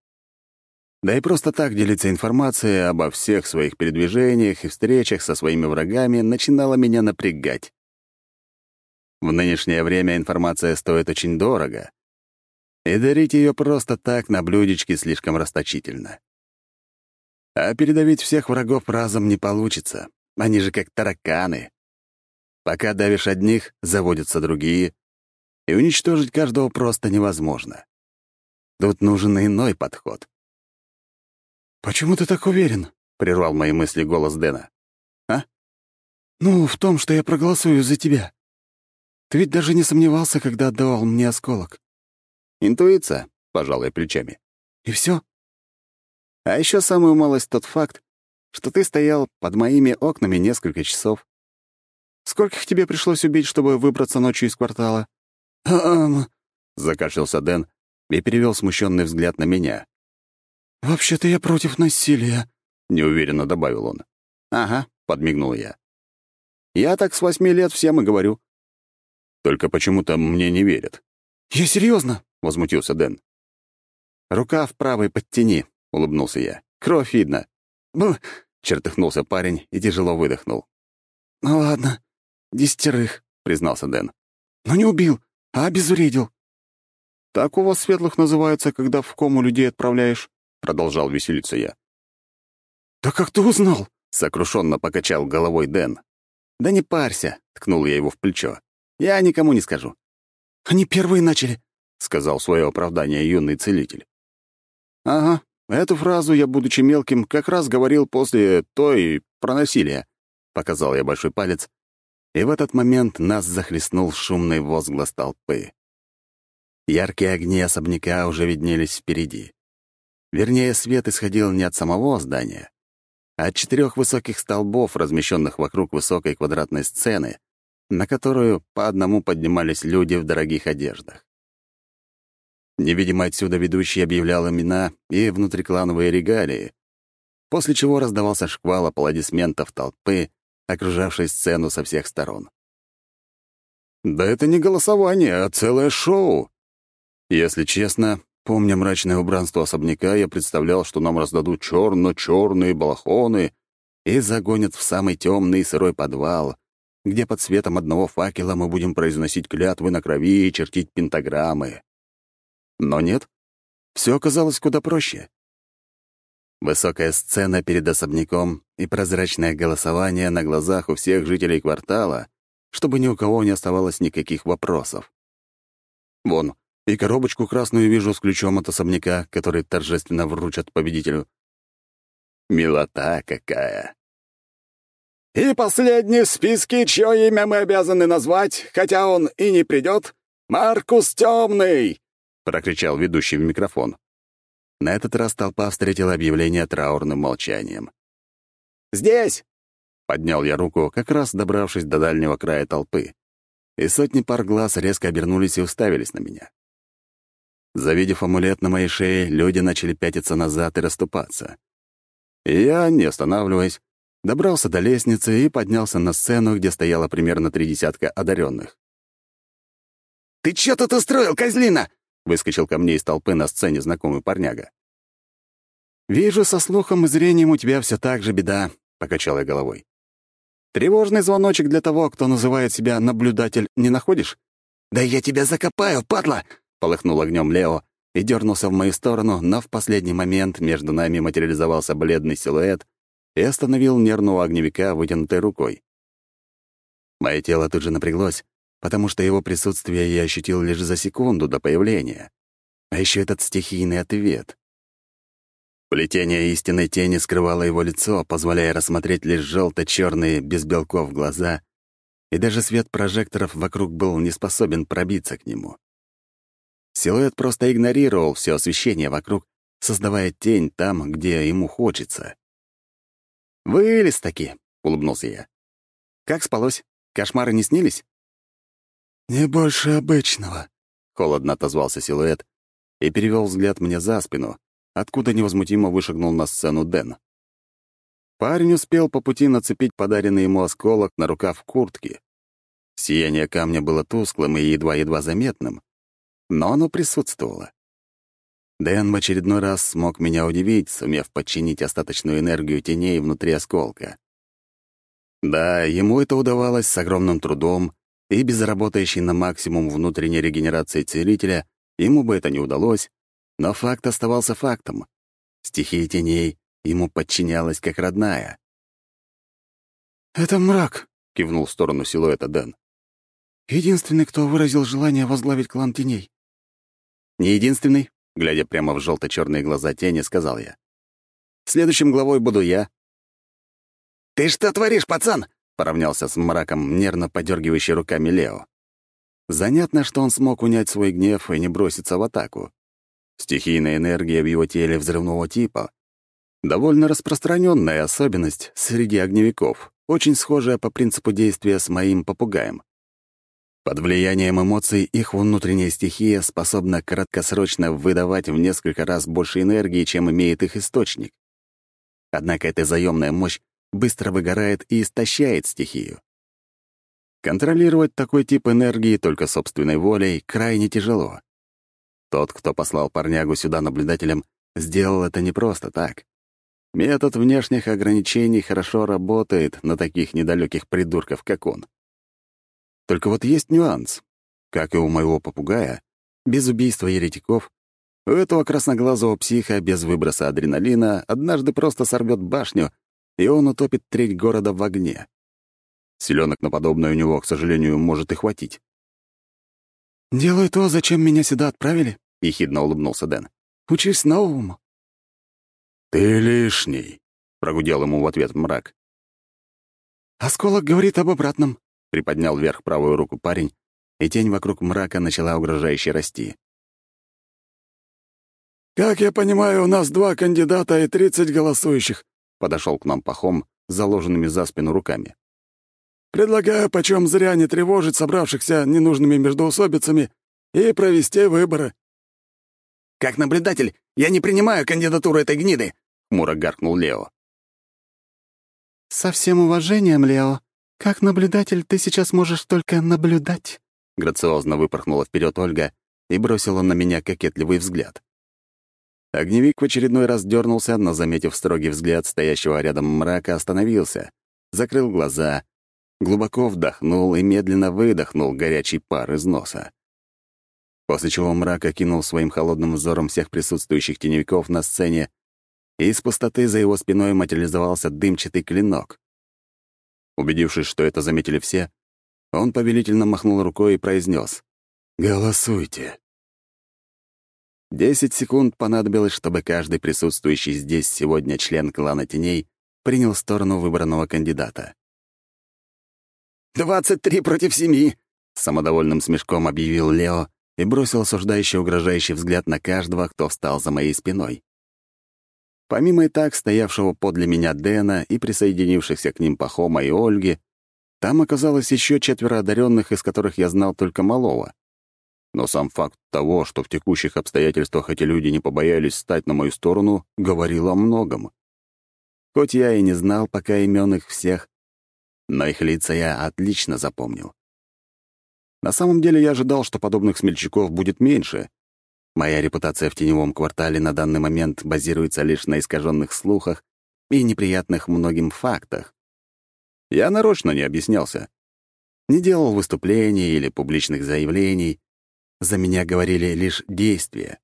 Да и просто так делиться информацией обо всех своих передвижениях и встречах со своими врагами начинало меня напрягать. В нынешнее время информация стоит очень дорого, и дарить ее просто так на блюдечке слишком расточительно. А передавить всех врагов разом не получится, они же как тараканы. Пока давишь одних, заводятся другие, и уничтожить каждого просто невозможно. Тут нужен иной подход. «Почему ты так уверен?» — прервал мои мысли голос Дэна. «А? Ну, в том, что я проголосую за тебя. Ты ведь даже не сомневался, когда отдавал мне осколок». «Интуиция», — пожал я плечами. «И все? «А еще самую малость тот факт, что ты стоял под моими окнами несколько часов. Скольких тебе пришлось убить, чтобы выбраться ночью из квартала?» Закашлялся Дэн и перевел смущенный взгляд на меня. «Вообще-то я против насилия», — неуверенно добавил он. «Ага», — подмигнул я. «Я так с восьми лет всем и говорю». Только почему-то мне не верят. «Я серьезно, возмутился Дэн. «Рука в правой подтяни», — улыбнулся я. «Кровь видно». «Б...» — чертыхнулся парень и тяжело выдохнул. «Ну ладно, десятерых», — признался Дэн. «Но не убил, а обезвредил». «Так у вас светлых называется, когда в кому людей отправляешь?» — продолжал веселиться я. «Да как ты узнал?» — сокрушенно покачал головой Дэн. «Да не парься», — ткнул я его в плечо. «Я никому не скажу». «Они первые начали», — сказал свое оправдание юный целитель. «Ага, эту фразу я, будучи мелким, как раз говорил после той про насилие», — показал я большой палец, и в этот момент нас захлестнул шумный возглас толпы. Яркие огни особняка уже виднелись впереди. Вернее, свет исходил не от самого здания, а от четырех высоких столбов, размещенных вокруг высокой квадратной сцены, на которую по одному поднимались люди в дорогих одеждах. Невидимо отсюда ведущий объявлял имена и внутриклановые регалии, после чего раздавался шквал аплодисментов толпы, окружавшей сцену со всех сторон. Да это не голосование, а целое шоу. Если честно, Помня мрачное убранство особняка, я представлял, что нам раздадут черно-черные балахоны и загонят в самый темный сырой подвал, где под светом одного факела мы будем произносить клятвы на крови и чертить пентаграммы. Но нет, все оказалось куда проще. Высокая сцена перед особняком и прозрачное голосование на глазах у всех жителей квартала, чтобы ни у кого не оставалось никаких вопросов. Вон, и коробочку красную вижу с ключом от особняка, который торжественно вручат победителю. Милота какая! «И последний в списке, чье имя мы обязаны назвать, хотя он и не придет, Маркус Темный!» — прокричал ведущий в микрофон. На этот раз толпа встретила объявление траурным молчанием. «Здесь!» — поднял я руку, как раз добравшись до дальнего края толпы, и сотни пар глаз резко обернулись и уставились на меня. Завидев амулет на моей шее, люди начали пятиться назад и расступаться. Я, не останавливаясь, добрался до лестницы и поднялся на сцену, где стояло примерно три десятка одаренных. «Ты чё тут устроил, козлина?» — выскочил ко мне из толпы на сцене знакомый парняга. «Вижу, со слухом и зрением у тебя все так же беда», — покачал я головой. «Тревожный звоночек для того, кто называет себя наблюдатель, не находишь?» «Да я тебя закопаю, падла!» — полыхнул огнем Лео и дернулся в мою сторону, но в последний момент между нами материализовался бледный силуэт и остановил нервного огневика вытянутой рукой. Мое тело тут же напряглось, потому что его присутствие я ощутил лишь за секунду до появления. А еще этот стихийный ответ. Плетение истинной тени скрывало его лицо, позволяя рассмотреть лишь желто черные без белков глаза, и даже свет прожекторов вокруг был не способен пробиться к нему. Силуэт просто игнорировал все освещение вокруг, создавая тень там, где ему хочется. «Вылез-таки», — улыбнулся я. «Как спалось? Кошмары не снились?» «Не больше обычного», — холодно отозвался силуэт и перевел взгляд мне за спину, откуда невозмутимо вышагнул на сцену Дэн. Парень успел по пути нацепить подаренный ему осколок на рукав куртки. Сияние камня было тусклым и едва-едва заметным, но оно присутствовало. Дэн в очередной раз смог меня удивить, сумев подчинить остаточную энергию теней внутри осколка. Да, ему это удавалось с огромным трудом, и без работающей на максимум внутренней регенерации целителя ему бы это не удалось, но факт оставался фактом. Стихия теней ему подчинялась как родная. «Это мрак», — кивнул в сторону силуэта Дэн. «Единственный, кто выразил желание возглавить клан теней». «Не единственный», — глядя прямо в желто черные глаза тени, сказал я. «Следующим главой буду я». «Ты что творишь, пацан?» — поравнялся с мраком, нервно подергивающий руками Лео. Занятно, что он смог унять свой гнев и не броситься в атаку. Стихийная энергия в его теле взрывного типа. Довольно распространенная особенность среди огневиков, очень схожая по принципу действия с моим попугаем. Под влиянием эмоций их внутренняя стихия способна краткосрочно выдавать в несколько раз больше энергии, чем имеет их источник. Однако эта заемная мощь быстро выгорает и истощает стихию. Контролировать такой тип энергии только собственной волей крайне тяжело. Тот, кто послал парнягу сюда наблюдателем, сделал это не просто так. Метод внешних ограничений хорошо работает на таких недалеких придурков, как он. Только вот есть нюанс. Как и у моего попугая, без убийства еретиков, у этого красноглазого психа без выброса адреналина однажды просто сорвет башню, и он утопит треть города в огне. Селенок на подобное у него, к сожалению, может и хватить. «Делаю то, зачем меня сюда отправили», — ехидно улыбнулся Дэн. «Учись новому». «Ты лишний», — прогудел ему в ответ мрак. «Осколок говорит об обратном», — приподнял вверх правую руку парень, и тень вокруг мрака начала угрожающе расти. «Как я понимаю, у нас два кандидата и тридцать голосующих», — подошел к нам Пахом с заложенными за спину руками. Предлагаю почем зря не тревожить собравшихся ненужными междоусобицами и провести выборы». «Как наблюдатель, я не принимаю кандидатуру этой гниды», — хмуро гаркнул Лео. «Со всем уважением, Лео, как наблюдатель ты сейчас можешь только наблюдать», — грациозно выпорхнула вперед Ольга и бросила на меня кокетливый взгляд. Огневик в очередной раз дернулся, но, заметив строгий взгляд стоящего рядом мрака, остановился, закрыл глаза глубоко вдохнул и медленно выдохнул горячий пар из носа. После чего мрак окинул своим холодным взором всех присутствующих теневиков на сцене, и из пустоты за его спиной материализовался дымчатый клинок. Убедившись, что это заметили все, он повелительно махнул рукой и произнес «Голосуйте». Десять секунд понадобилось, чтобы каждый присутствующий здесь сегодня член клана теней принял сторону выбранного кандидата. «Двадцать три против семи!» — самодовольным смешком объявил Лео и бросил осуждающий угрожающий взгляд на каждого, кто встал за моей спиной. Помимо и так стоявшего подле меня Дэна и присоединившихся к ним Пахома и Ольги, там оказалось еще четверо одаренных, из которых я знал только малого. Но сам факт того, что в текущих обстоятельствах эти люди не побоялись стать на мою сторону, говорил о многом. Хоть я и не знал пока имен их всех, но их лица я отлично запомнил. На самом деле я ожидал, что подобных смельчаков будет меньше. Моя репутация в теневом квартале на данный момент базируется лишь на искаженных слухах и неприятных многим фактах. Я нарочно не объяснялся. Не делал выступлений или публичных заявлений. За меня говорили лишь действия.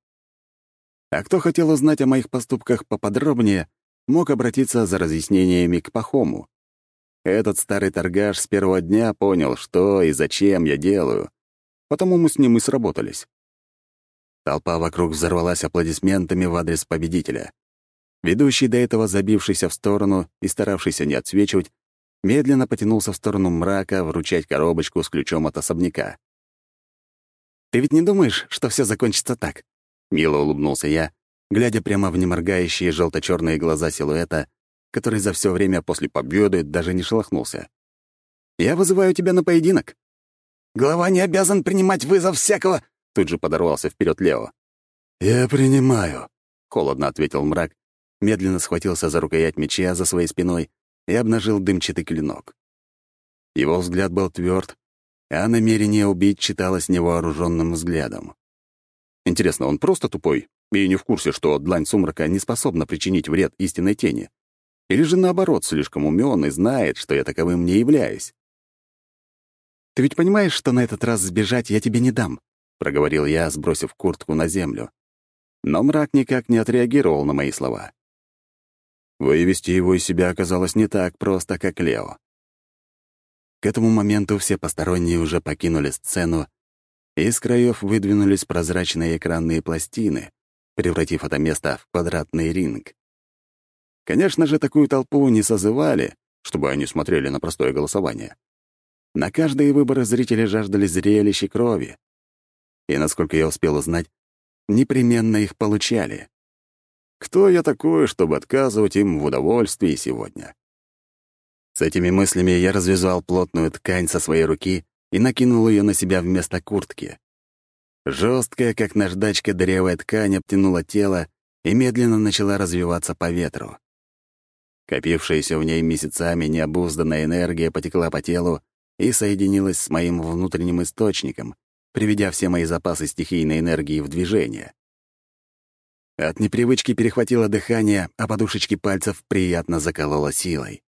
А кто хотел узнать о моих поступках поподробнее, мог обратиться за разъяснениями к Пахому. Этот старый торгаш с первого дня понял, что и зачем я делаю, потому мы с ним и сработались. Толпа вокруг взорвалась аплодисментами в адрес победителя. Ведущий, до этого забившийся в сторону и старавшийся не отсвечивать, медленно потянулся в сторону мрака вручать коробочку с ключом от особняка. «Ты ведь не думаешь, что все закончится так?» — мило улыбнулся я, глядя прямо в неморгающие желто черные глаза силуэта, который за все время после победы даже не шелохнулся. «Я вызываю тебя на поединок». «Глава не обязан принимать вызов всякого...» Тут же подорвался вперед Лео. «Я принимаю», — холодно ответил мрак, медленно схватился за рукоять меча за своей спиной и обнажил дымчатый клинок. Его взгляд был тверд, а намерение убить читалось невооруженным взглядом. Интересно, он просто тупой и не в курсе, что длань сумрака не способна причинить вред истинной тени? Или же наоборот, слишком умен и знает, что я таковым не являюсь. «Ты ведь понимаешь, что на этот раз сбежать я тебе не дам?» — проговорил я, сбросив куртку на землю. Но мрак никак не отреагировал на мои слова. Вывести его из себя оказалось не так просто, как Лео. К этому моменту все посторонние уже покинули сцену, и из краев выдвинулись прозрачные экранные пластины, превратив это место в квадратный ринг. Конечно же, такую толпу не созывали, чтобы они смотрели на простое голосование. На каждые выборы зрители жаждали зрелищ и крови. И, насколько я успел узнать, непременно их получали. Кто я такой, чтобы отказывать им в удовольствии сегодня? С этими мыслями я развязал плотную ткань со своей руки и накинул ее на себя вместо куртки. Жесткая, как наждачка, дырявая ткань обтянула тело и медленно начала развиваться по ветру. Копившаяся в ней месяцами необузданная энергия потекла по телу и соединилась с моим внутренним источником, приведя все мои запасы стихийной энергии в движение. От непривычки перехватило дыхание, а подушечки пальцев приятно закололо силой.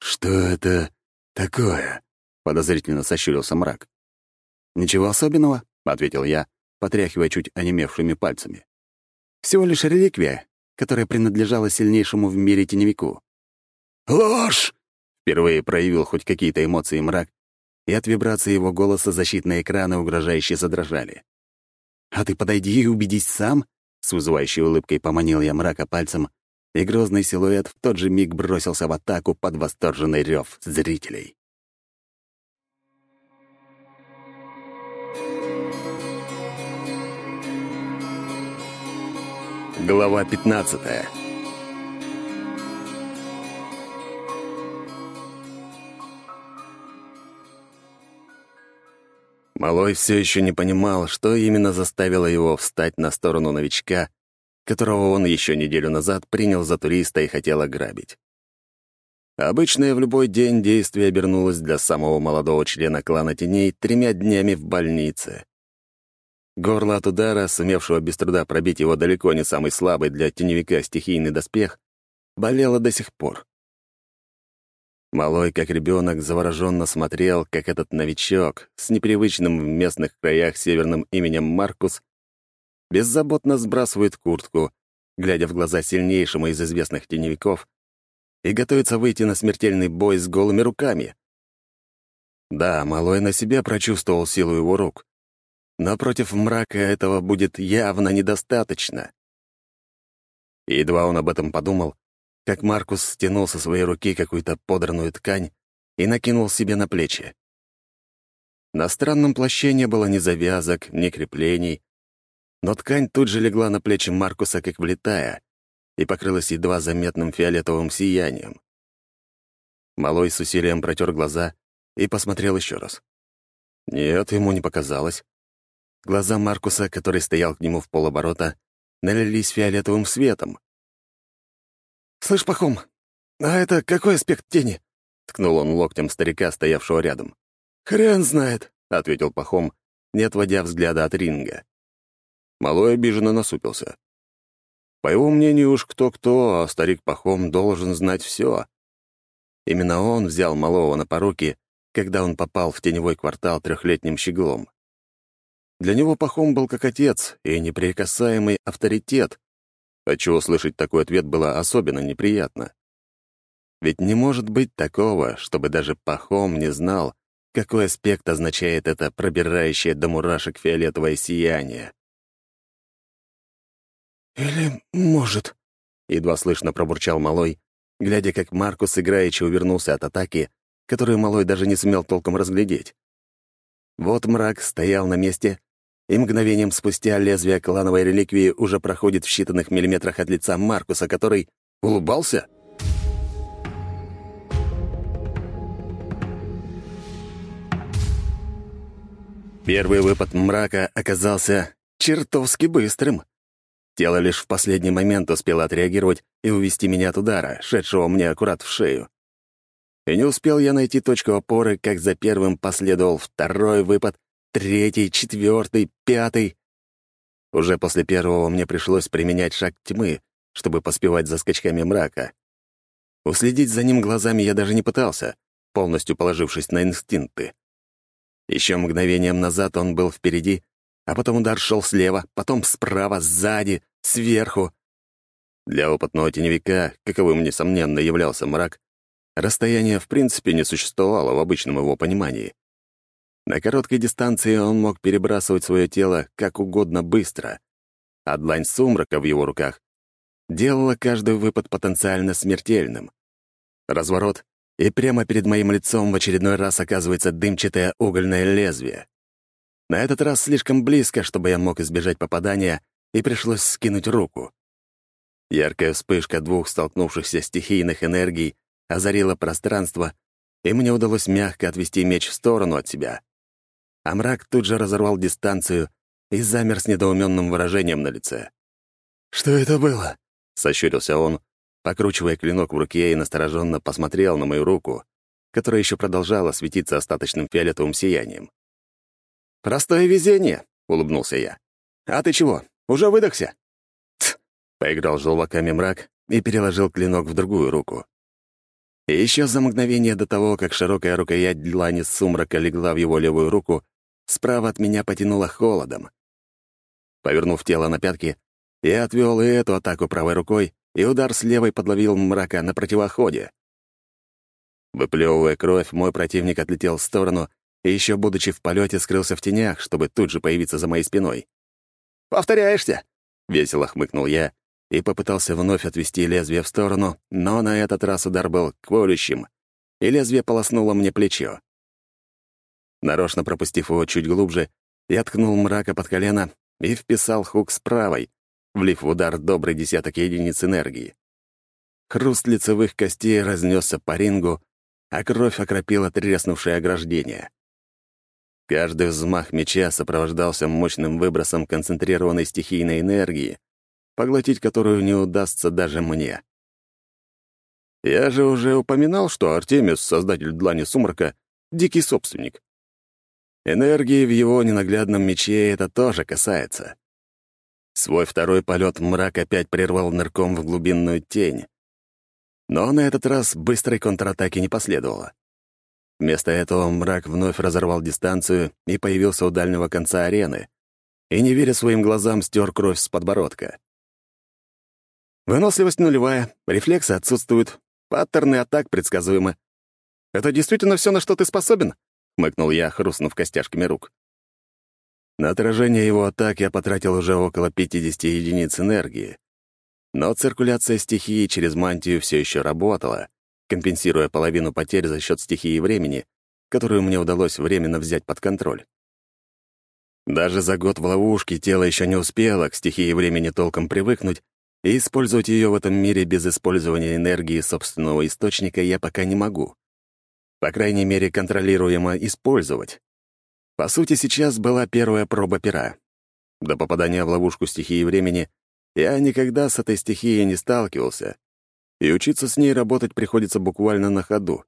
«Что это такое?» — подозрительно сощурился мрак. «Ничего особенного», — ответил я, потряхивая чуть онемевшими пальцами. «Всего лишь реликвия, которая принадлежала сильнейшему в мире теневику. «Ложь!» — впервые проявил хоть какие-то эмоции мрак, и от вибрации его голоса защитные экраны угрожающе задрожали. «А ты подойди и убедись сам», — с вызывающей улыбкой поманил я мрака пальцем, и грозный силуэт в тот же миг бросился в атаку под восторженный рев зрителей. Глава 15 Малой все еще не понимал, что именно заставило его встать на сторону новичка, которого он еще неделю назад принял за туриста и хотел ограбить. Обычное в любой день действие обернулось для самого молодого члена клана теней тремя днями в больнице. Горло от удара, сумевшего без труда пробить его далеко не самый слабый для теневика стихийный доспех, болело до сих пор. Малой, как ребенок, завороженно смотрел, как этот новичок с непривычным в местных краях северным именем Маркус беззаботно сбрасывает куртку, глядя в глаза сильнейшему из известных теневиков, и готовится выйти на смертельный бой с голыми руками. Да, Малой на себе прочувствовал силу его рук, но против мрака этого будет явно недостаточно. Едва он об этом подумал, как Маркус стянул со своей руки какую-то подранную ткань и накинул себе на плечи. На странном плаще не было ни завязок, ни креплений, но ткань тут же легла на плечи Маркуса, как влетая, и покрылась едва заметным фиолетовым сиянием. Малой с усилием протер глаза и посмотрел еще раз. Нет, ему не показалось. Глаза Маркуса, который стоял к нему в полоборота, налились фиолетовым светом. «Слышь, Пахом, «А это какой аспект тени?» — ткнул он локтем старика, стоявшего рядом. «Хрен знает», — ответил Пахом, не отводя взгляда от ринга. Малой обиженно насупился. По его мнению, уж кто-кто, а старик Пахом должен знать все. Именно он взял малого на поруки, когда он попал в теневой квартал трехлетним щеглом. Для него Пахом был как отец и неприкасаемый авторитет, отчего слышать такой ответ было особенно неприятно. Ведь не может быть такого, чтобы даже Пахом не знал, какой аспект означает это пробирающее до мурашек фиолетовое сияние. «Или может», — едва слышно пробурчал Малой, глядя, как Маркус играючи увернулся от атаки, которую Малой даже не сумел толком разглядеть. Вот мрак стоял на месте, и мгновением спустя лезвие клановой реликвии уже проходит в считанных миллиметрах от лица Маркуса, который улыбался. Первый выпад мрака оказался чертовски быстрым. Тело лишь в последний момент успело отреагировать и увести меня от удара, шедшего мне аккурат в шею. И не успел я найти точку опоры, как за первым последовал второй выпад, третий, четвертый, пятый. Уже после первого мне пришлось применять шаг тьмы, чтобы поспевать за скачками мрака. Уследить за ним глазами я даже не пытался, полностью положившись на инстинкты. Еще мгновением назад он был впереди, а потом удар шел слева, потом справа, сзади, сверху. Для опытного теневика, каковым, несомненно, являлся мрак, расстояние в принципе не существовало в обычном его понимании. На короткой дистанции он мог перебрасывать свое тело как угодно быстро, а длань сумрака в его руках делала каждый выпад потенциально смертельным. Разворот, и прямо перед моим лицом в очередной раз оказывается дымчатое угольное лезвие. На этот раз слишком близко, чтобы я мог избежать попадания, и пришлось скинуть руку. Яркая вспышка двух столкнувшихся стихийных энергий озарила пространство, и мне удалось мягко отвести меч в сторону от себя. А мрак тут же разорвал дистанцию и замер с недоуменным выражением на лице. «Что это было?» — сощурился он, покручивая клинок в руке и настороженно посмотрел на мою руку, которая еще продолжала светиться остаточным фиолетовым сиянием. «Простое везение», — улыбнулся я. «А ты чего, уже выдохся?» Тх, поиграл желваками мрак и переложил клинок в другую руку. И еще за мгновение до того, как широкая рукоять длани сумрака легла в его левую руку, справа от меня потянуло холодом. Повернув тело на пятки, я отвел и эту атаку правой рукой, и удар с левой подловил мрака на противоходе. Выплевывая кровь, мой противник отлетел в сторону и еще будучи в полете скрылся в тенях, чтобы тут же появиться за моей спиной. «Повторяешься!» — весело хмыкнул я и попытался вновь отвести лезвие в сторону, но на этот раз удар был колющим, и лезвие полоснуло мне плечо. Нарочно пропустив его чуть глубже, я ткнул мрака под колено и вписал хук с правой, влив в удар добрый десяток единиц энергии. Хруст лицевых костей разнесся по рингу, а кровь окропила треснувшее ограждение. Каждый взмах меча сопровождался мощным выбросом концентрированной стихийной энергии, поглотить которую не удастся даже мне. Я же уже упоминал, что Артемис, создатель Длани Сумрака, — дикий собственник. Энергии в его ненаглядном мече это тоже касается. Свой второй полет мрак опять прервал нырком в глубинную тень. Но на этот раз быстрой контратаки не последовало. Вместо этого мрак вновь разорвал дистанцию и появился у дальнего конца арены, и, не веря своим глазам, стер кровь с подбородка. Выносливость нулевая, рефлексы отсутствуют, паттерны атак предсказуемы. «Это действительно все, на что ты способен?» — хмыкнул я, хрустнув костяшками рук. На отражение его атак я потратил уже около 50 единиц энергии. Но циркуляция стихии через мантию все еще работала, компенсируя половину потерь за счет стихии времени, которую мне удалось временно взять под контроль. Даже за год в ловушке тело еще не успело к стихии времени толком привыкнуть, и использовать ее в этом мире без использования энергии собственного источника я пока не могу. По крайней мере, контролируемо использовать. По сути, сейчас была первая проба пера. До попадания в ловушку стихии времени я никогда с этой стихией не сталкивался, и учиться с ней работать приходится буквально на ходу.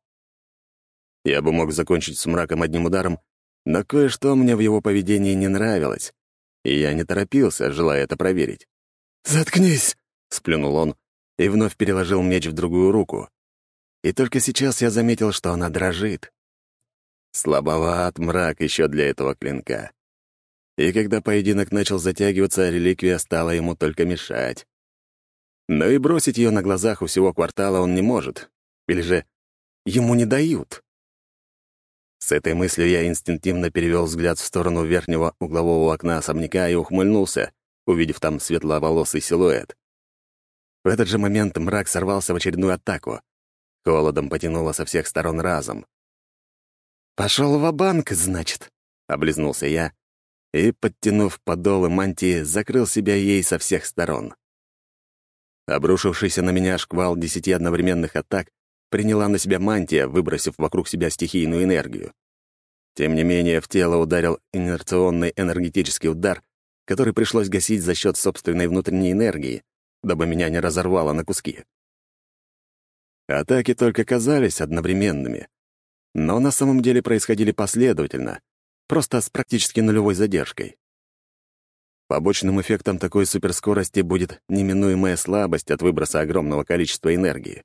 Я бы мог закончить с мраком одним ударом, но кое-что мне в его поведении не нравилось, и я не торопился, желая это проверить. «Заткнись!» — сплюнул он и вновь переложил меч в другую руку. И только сейчас я заметил, что она дрожит. Слабоват мрак еще для этого клинка. И когда поединок начал затягиваться, реликвия стала ему только мешать. Но и бросить ее на глазах у всего квартала он не может. Или же ему не дают. С этой мыслью я инстинктивно перевел взгляд в сторону верхнего углового окна особняка и ухмыльнулся, увидев там светловолосый силуэт. В этот же момент мрак сорвался в очередную атаку. Холодом потянуло со всех сторон разом. «Пошел в банк значит», — облизнулся я и, подтянув подолы мантии, закрыл себя ей со всех сторон. Обрушившийся на меня шквал десяти одновременных атак приняла на себя мантия, выбросив вокруг себя стихийную энергию. Тем не менее, в тело ударил инерционный энергетический удар, который пришлось гасить за счет собственной внутренней энергии, дабы меня не разорвало на куски. Атаки только казались одновременными, но на самом деле происходили последовательно, просто с практически нулевой задержкой. Побочным эффектом такой суперскорости будет неминуемая слабость от выброса огромного количества энергии.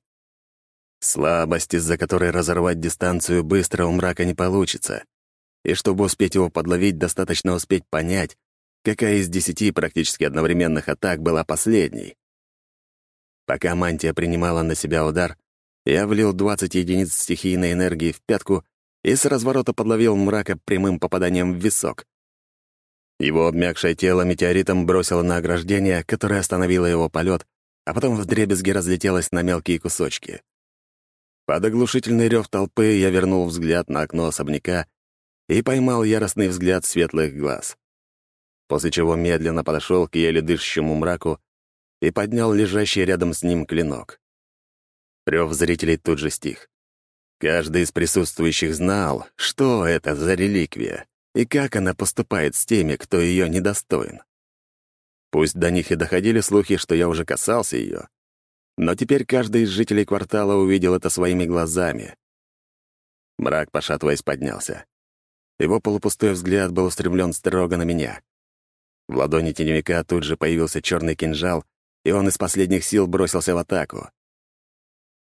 Слабость, из-за которой разорвать дистанцию быстро у мрака не получится. И чтобы успеть его подловить, достаточно успеть понять, какая из десяти практически одновременных атак была последней. Пока мантия принимала на себя удар, я влил 20 единиц стихийной энергии в пятку и с разворота подловил мрака прямым попаданием в висок. Его обмякшее тело метеоритом бросило на ограждение, которое остановило его полет, а потом вдребезги разлетелось на мелкие кусочки. Под оглушительный рев толпы я вернул взгляд на окно особняка и поймал яростный взгляд светлых глаз. После чего медленно подошел к еле дышащему мраку и поднял лежащий рядом с ним клинок. Рев зрителей тут же стих. Каждый из присутствующих знал, что это за реликвия и как она поступает с теми, кто ее недостоин. Пусть до них и доходили слухи, что я уже касался ее, но теперь каждый из жителей квартала увидел это своими глазами. Мрак, пошатываясь, поднялся. Его полупустой взгляд был устремлен строго на меня. В ладони теневика тут же появился черный кинжал, и он из последних сил бросился в атаку.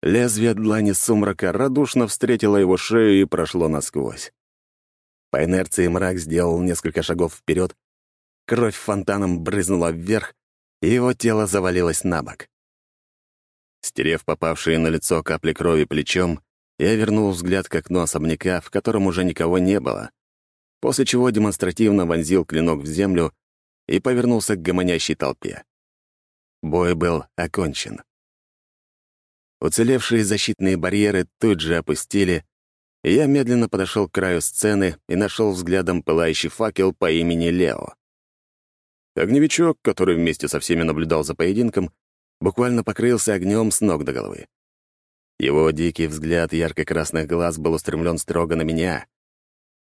Лезвие длани сумрака радушно встретило его шею и прошло насквозь. По инерции мрак сделал несколько шагов вперед, кровь фонтаном брызнула вверх, и его тело завалилось на бок. Стерев попавшие на лицо капли крови плечом, я вернул взгляд к окну особняка, в котором уже никого не было, после чего демонстративно вонзил клинок в землю и повернулся к гомонящей толпе. Бой был окончен. Уцелевшие защитные барьеры тут же опустили, я медленно подошел к краю сцены и нашел взглядом пылающий факел по имени Лео. Огневичок, который вместе со всеми наблюдал за поединком, буквально покрылся огнем с ног до головы. Его дикий взгляд ярко-красных глаз был устремлен строго на меня.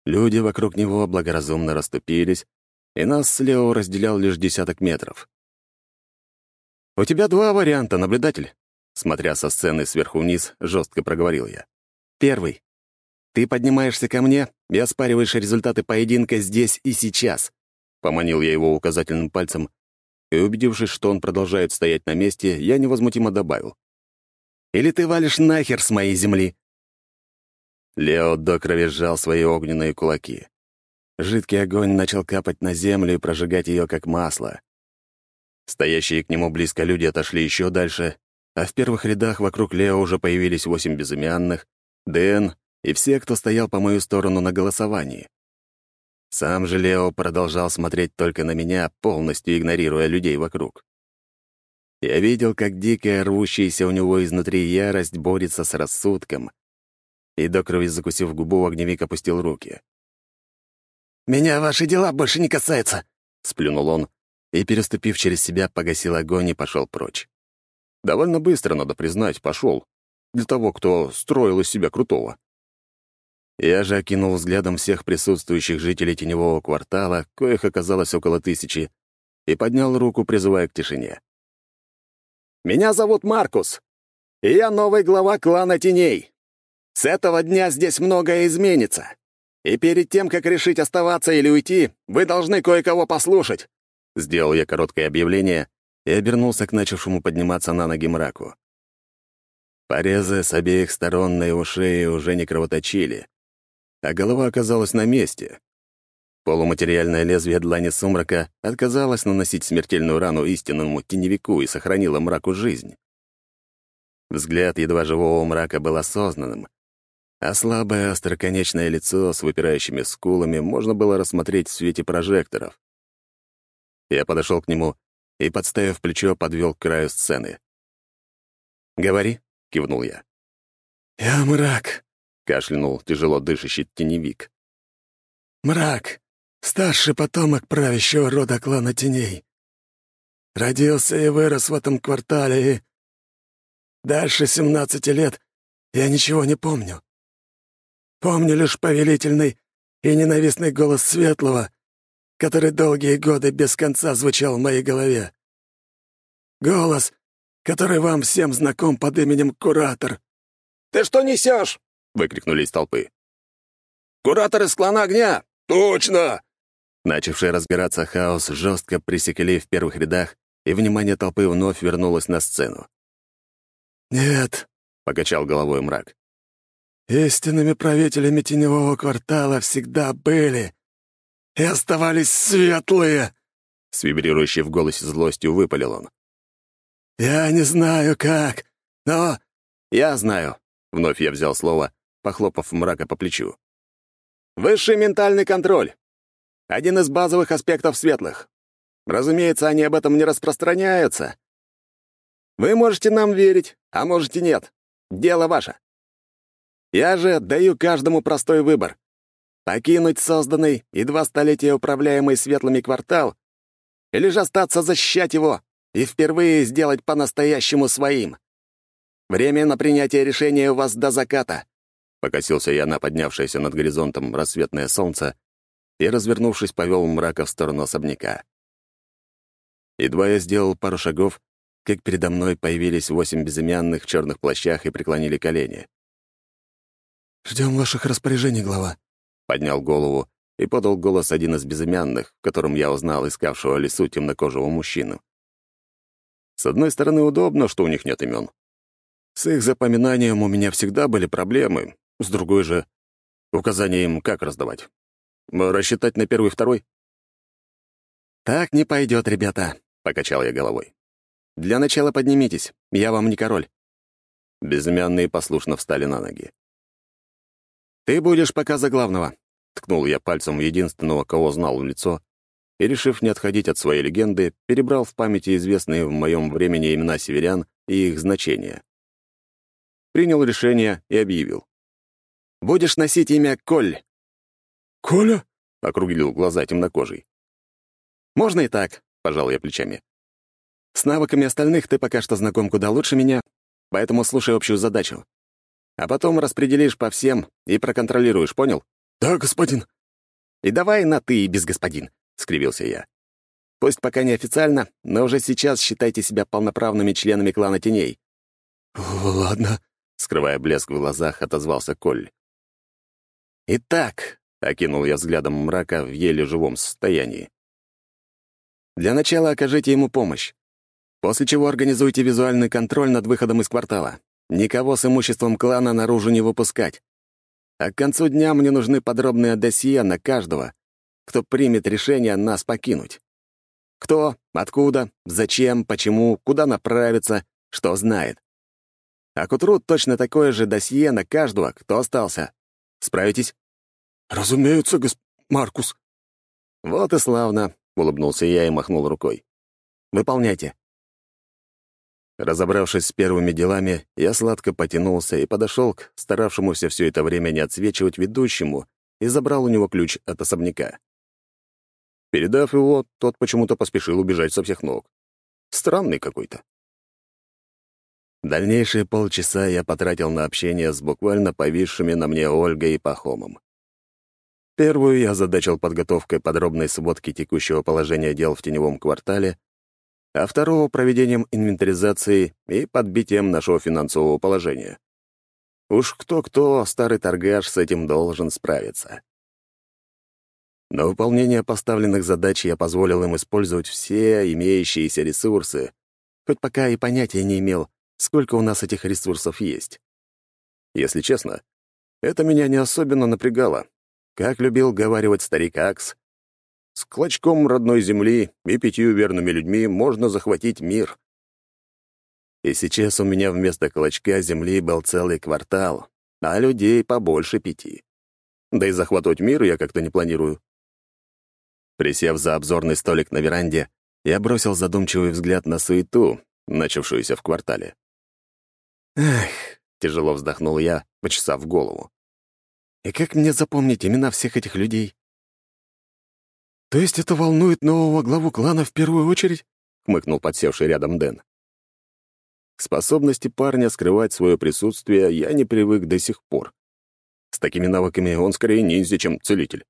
Люди вокруг него благоразумно расступились, и нас с Лео разделял лишь десяток метров. «У тебя два варианта, наблюдатель», — смотря со сцены сверху вниз, жестко проговорил я. «Первый. Ты поднимаешься ко мне и оспариваешь результаты поединка здесь и сейчас. Поманил я его указательным пальцем, и, убедившись, что он продолжает стоять на месте, я невозмутимо добавил. «Или ты валишь нахер с моей земли?» Лео до крови сжал свои огненные кулаки. Жидкий огонь начал капать на землю и прожигать ее как масло. Стоящие к нему близко люди отошли еще дальше, а в первых рядах вокруг Лео уже появились восемь безымянных, Дэн и все, кто стоял по мою сторону на голосовании. Сам же Лео продолжал смотреть только на меня, полностью игнорируя людей вокруг. Я видел, как дикая рвущаяся у него изнутри ярость борется с рассудком, и до крови закусив губу, огневик опустил руки. «Меня ваши дела больше не касаются!» — сплюнул он, и, переступив через себя, погасил огонь и пошел прочь. Довольно быстро, надо признать, пошел. Для того, кто строил из себя крутого. Я же окинул взглядом всех присутствующих жителей теневого квартала, коих оказалось около тысячи, и поднял руку, призывая к тишине. «Меня зовут Маркус. и я новый глава клана Теней. С этого дня здесь многое изменится. И перед тем, как решить оставаться или уйти, вы должны кое-кого послушать». Сделал я короткое объявление и обернулся к начавшему подниматься на ноги мраку. Порезы с обеих сторон на его шее уже не кровоточили, а голова оказалась на месте. Полуматериальное лезвие длани сумрака отказалось наносить смертельную рану истинному теневику и сохранило мраку жизнь. Взгляд едва живого мрака был осознанным, а слабое остроконечное лицо с выпирающими скулами можно было рассмотреть в свете прожекторов. Я подошел к нему и, подставив плечо, подвел к краю сцены. «Говори», — кивнул я. «Я мрак», — кашлянул тяжело дышащий теневик. «Мрак, старший потомок правящего рода клана теней. Родился и вырос в этом квартале, и... Дальше семнадцати лет я ничего не помню. Помню лишь повелительный и ненавистный голос Светлого, который долгие годы без конца звучал в моей голове. Голос, который вам всем знаком под именем Куратор. «Ты что несешь?» — выкрикнули из толпы. «Куратор из клана огня! Точно!» Начавший разбираться хаос жестко пресекли в первых рядах, и внимание толпы вновь вернулось на сцену. «Нет», — покачал головой мрак. Истинными правителями теневого квартала всегда были и оставались светлые!» С вибрирующей в голосе злостью выпалил он. «Я не знаю, как, но...» «Я знаю», — вновь я взял слово, похлопав мрака по плечу. «Высший ментальный контроль. Один из базовых аспектов светлых. Разумеется, они об этом не распространяются. Вы можете нам верить, а можете нет. Дело ваше. Я же даю каждому простой выбор. Покинуть созданный и два столетия управляемый светлыми квартал или же остаться защищать его и впервые сделать по-настоящему своим. Время на принятие решения у вас до заката. Покосился я на поднявшееся над горизонтом рассветное солнце и, развернувшись, повел мрака в сторону особняка. Едва я сделал пару шагов, как передо мной появились восемь безымянных в черных плащах и преклонили колени. «Ждем ваших распоряжений, глава», — поднял голову и подал голос один из безымянных, в котором я узнал искавшего лесу темнокожего мужчину. С одной стороны, удобно, что у них нет имен. С их запоминанием у меня всегда были проблемы, с другой же — указания им как раздавать. Рассчитать на первый-второй? «Так не пойдет, ребята», — покачал я головой. «Для начала поднимитесь, я вам не король». Безымянные послушно встали на ноги. «Ты будешь пока за главного», — ткнул я пальцем единственного, кого знал в лицо, и, решив не отходить от своей легенды, перебрал в памяти известные в моем времени имена северян и их значения. Принял решение и объявил. «Будешь носить имя Коль». «Коля?» — округлил глаза темнокожий. «Можно и так», — пожал я плечами. «С навыками остальных ты пока что знаком куда лучше меня, поэтому слушай общую задачу а потом распределишь по всем и проконтролируешь, понял?» «Да, господин». «И давай на «ты» и без господин», — скривился я. «Пусть пока не официально, но уже сейчас считайте себя полноправными членами клана теней». «Ладно», — скрывая блеск в глазах, отозвался Коль. «Итак», — окинул я взглядом мрака в еле живом состоянии. «Для начала окажите ему помощь, после чего организуйте визуальный контроль над выходом из квартала. Никого с имуществом клана наружу не выпускать. А к концу дня мне нужны подробные досье на каждого, кто примет решение нас покинуть. Кто, откуда, зачем, почему, куда направиться, что знает. А к утру точно такое же досье на каждого, кто остался. Справитесь? «Разумеется, госп... Маркус». «Вот и славно», — улыбнулся я и махнул рукой. «Выполняйте». Разобравшись с первыми делами, я сладко потянулся и подошел к старавшемуся все это время не отсвечивать ведущему и забрал у него ключ от особняка. Передав его, тот почему-то поспешил убежать со всех ног. Странный какой-то. Дальнейшие полчаса я потратил на общение с буквально повисшими на мне Ольгой и Пахомом. Первую я задачил подготовкой подробной сводки текущего положения дел в теневом квартале, а второго — проведением инвентаризации и подбитием нашего финансового положения. Уж кто-кто, старый торгаш с этим должен справиться. На выполнение поставленных задач я позволил им использовать все имеющиеся ресурсы, хоть пока и понятия не имел, сколько у нас этих ресурсов есть. Если честно, это меня не особенно напрягало. Как любил говаривать старик Акс, с клочком родной земли и пятью верными людьми можно захватить мир. И сейчас у меня вместо клочка земли был целый квартал, а людей побольше пяти. Да и захватывать мир я как-то не планирую. Присев за обзорный столик на веранде, я бросил задумчивый взгляд на суету, начавшуюся в квартале. «Эх», — тяжело вздохнул я, почесав голову. «И как мне запомнить имена всех этих людей?» «То есть это волнует нового главу клана в первую очередь?» — хмыкнул подсевший рядом Дэн. К способности парня скрывать свое присутствие я не привык до сих пор. С такими навыками он скорее ниндзя, чем целитель.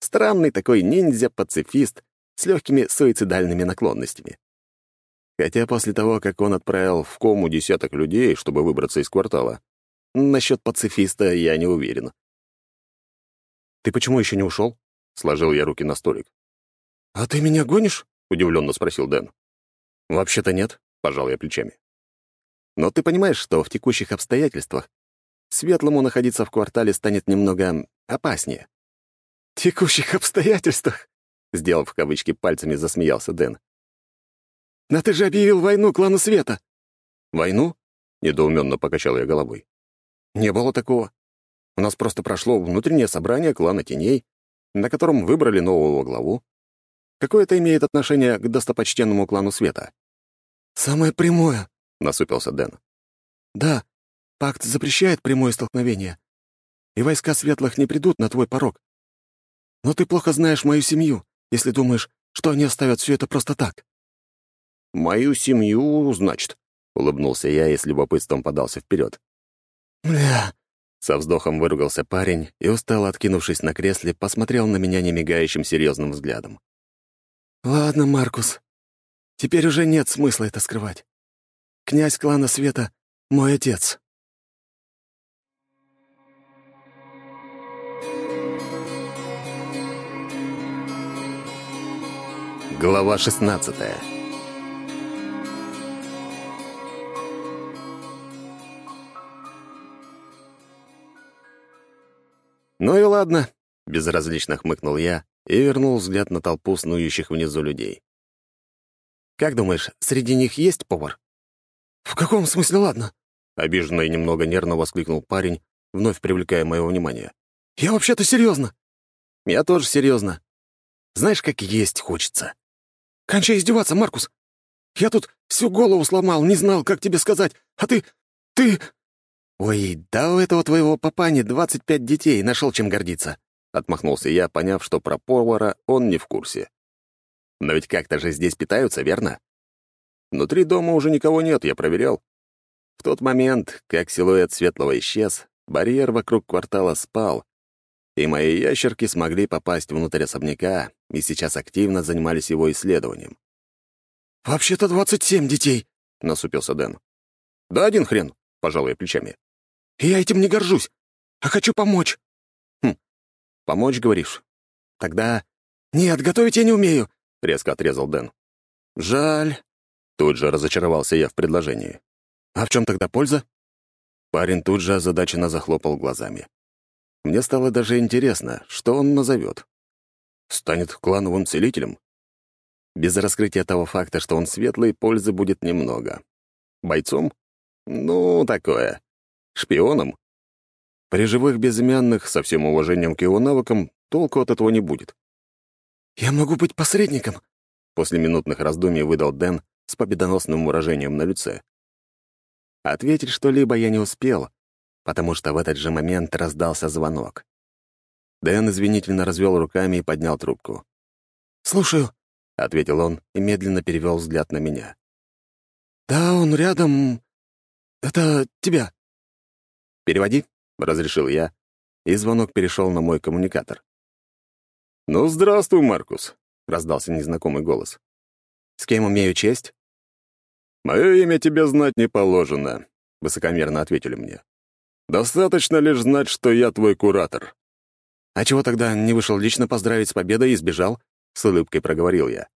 Странный такой ниндзя-пацифист с легкими суицидальными наклонностями. Хотя после того, как он отправил в кому десяток людей, чтобы выбраться из квартала, насчет пацифиста я не уверен. «Ты почему еще не ушел? сложил я руки на столик. «А ты меня гонишь?» — удивленно спросил Дэн. «Вообще-то нет», — пожал я плечами. «Но ты понимаешь, что в текущих обстоятельствах Светлому находиться в квартале станет немного опаснее текущих обстоятельствах», — сделав в кавычки пальцами, засмеялся Дэн. «Но ты же объявил войну клану Света». «Войну?» — недоуменно покачал я головой. «Не было такого. У нас просто прошло внутреннее собрание клана Теней, на котором выбрали нового главу. Какое это имеет отношение к достопочтенному клану Света?» «Самое прямое», — насупился Дэн. «Да, пакт запрещает прямое столкновение, и войска светлых не придут на твой порог. Но ты плохо знаешь мою семью, если думаешь, что они оставят все это просто так». «Мою семью, значит?» — улыбнулся я и с любопытством подался вперед. «Бля!» — со вздохом выругался парень и, устало откинувшись на кресле, посмотрел на меня немигающим серьезным взглядом. «Ладно, Маркус, теперь уже нет смысла это скрывать. Князь клана Света — мой отец». Глава 16 «Ну и ладно», — безразлично хмыкнул я и вернул взгляд на толпу снующих внизу людей. «Как думаешь, среди них есть повар?» «В каком смысле ладно?» — обиженно и немного нервно воскликнул парень, вновь привлекая мое внимание. «Я вообще-то серьезно. «Я тоже серьезно. Знаешь, как есть хочется». «Кончай издеваться, Маркус! Я тут всю голову сломал, не знал, как тебе сказать, а ты... ты...» «Ой, да у этого твоего папани двадцать пять детей, нашел чем гордиться», — отмахнулся я, поняв, что про повара он не в курсе. «Но ведь как-то же здесь питаются, верно? Внутри дома уже никого нет, я проверял. В тот момент, как силуэт светлого исчез, барьер вокруг квартала спал, и мои ящерки смогли попасть внутрь особняка и сейчас активно занимались его исследованием. «Вообще-то двадцать семь детей», — насупился Дэн. «Да один хрен», — пожал я плечами. «И я этим не горжусь, а хочу помочь». «Хм, помочь, говоришь? Тогда...» «Нет, готовить я не умею», — резко отрезал Дэн. «Жаль». Тут же разочаровался я в предложении. «А в чем тогда польза?» Парень тут же озадаченно захлопал глазами. Мне стало даже интересно, что он назовет. Станет клановым целителем? Без раскрытия того факта, что он светлый, пользы будет немного. Бойцом? Ну, такое. Шпионом? При живых безымянных, со всем уважением к его навыкам, толку от этого не будет. «Я могу быть посредником», — после минутных раздумий выдал Дэн с победоносным выражением на лице. Ответить что-либо я не успел, потому что в этот же момент раздался звонок. Дэн извинительно развел руками и поднял трубку. «Слушаю», — ответил он и медленно перевел взгляд на меня. «Да, он рядом. Это тебя». «Переводи», — разрешил я, и звонок перешел на мой коммуникатор. «Ну, здравствуй, Маркус», — раздался незнакомый голос. С кем имею честь?» «Мое имя тебе знать не положено», — высокомерно ответили мне. «Достаточно лишь знать, что я твой куратор». «А чего тогда не вышел лично поздравить с победой и сбежал?» — с улыбкой проговорил я.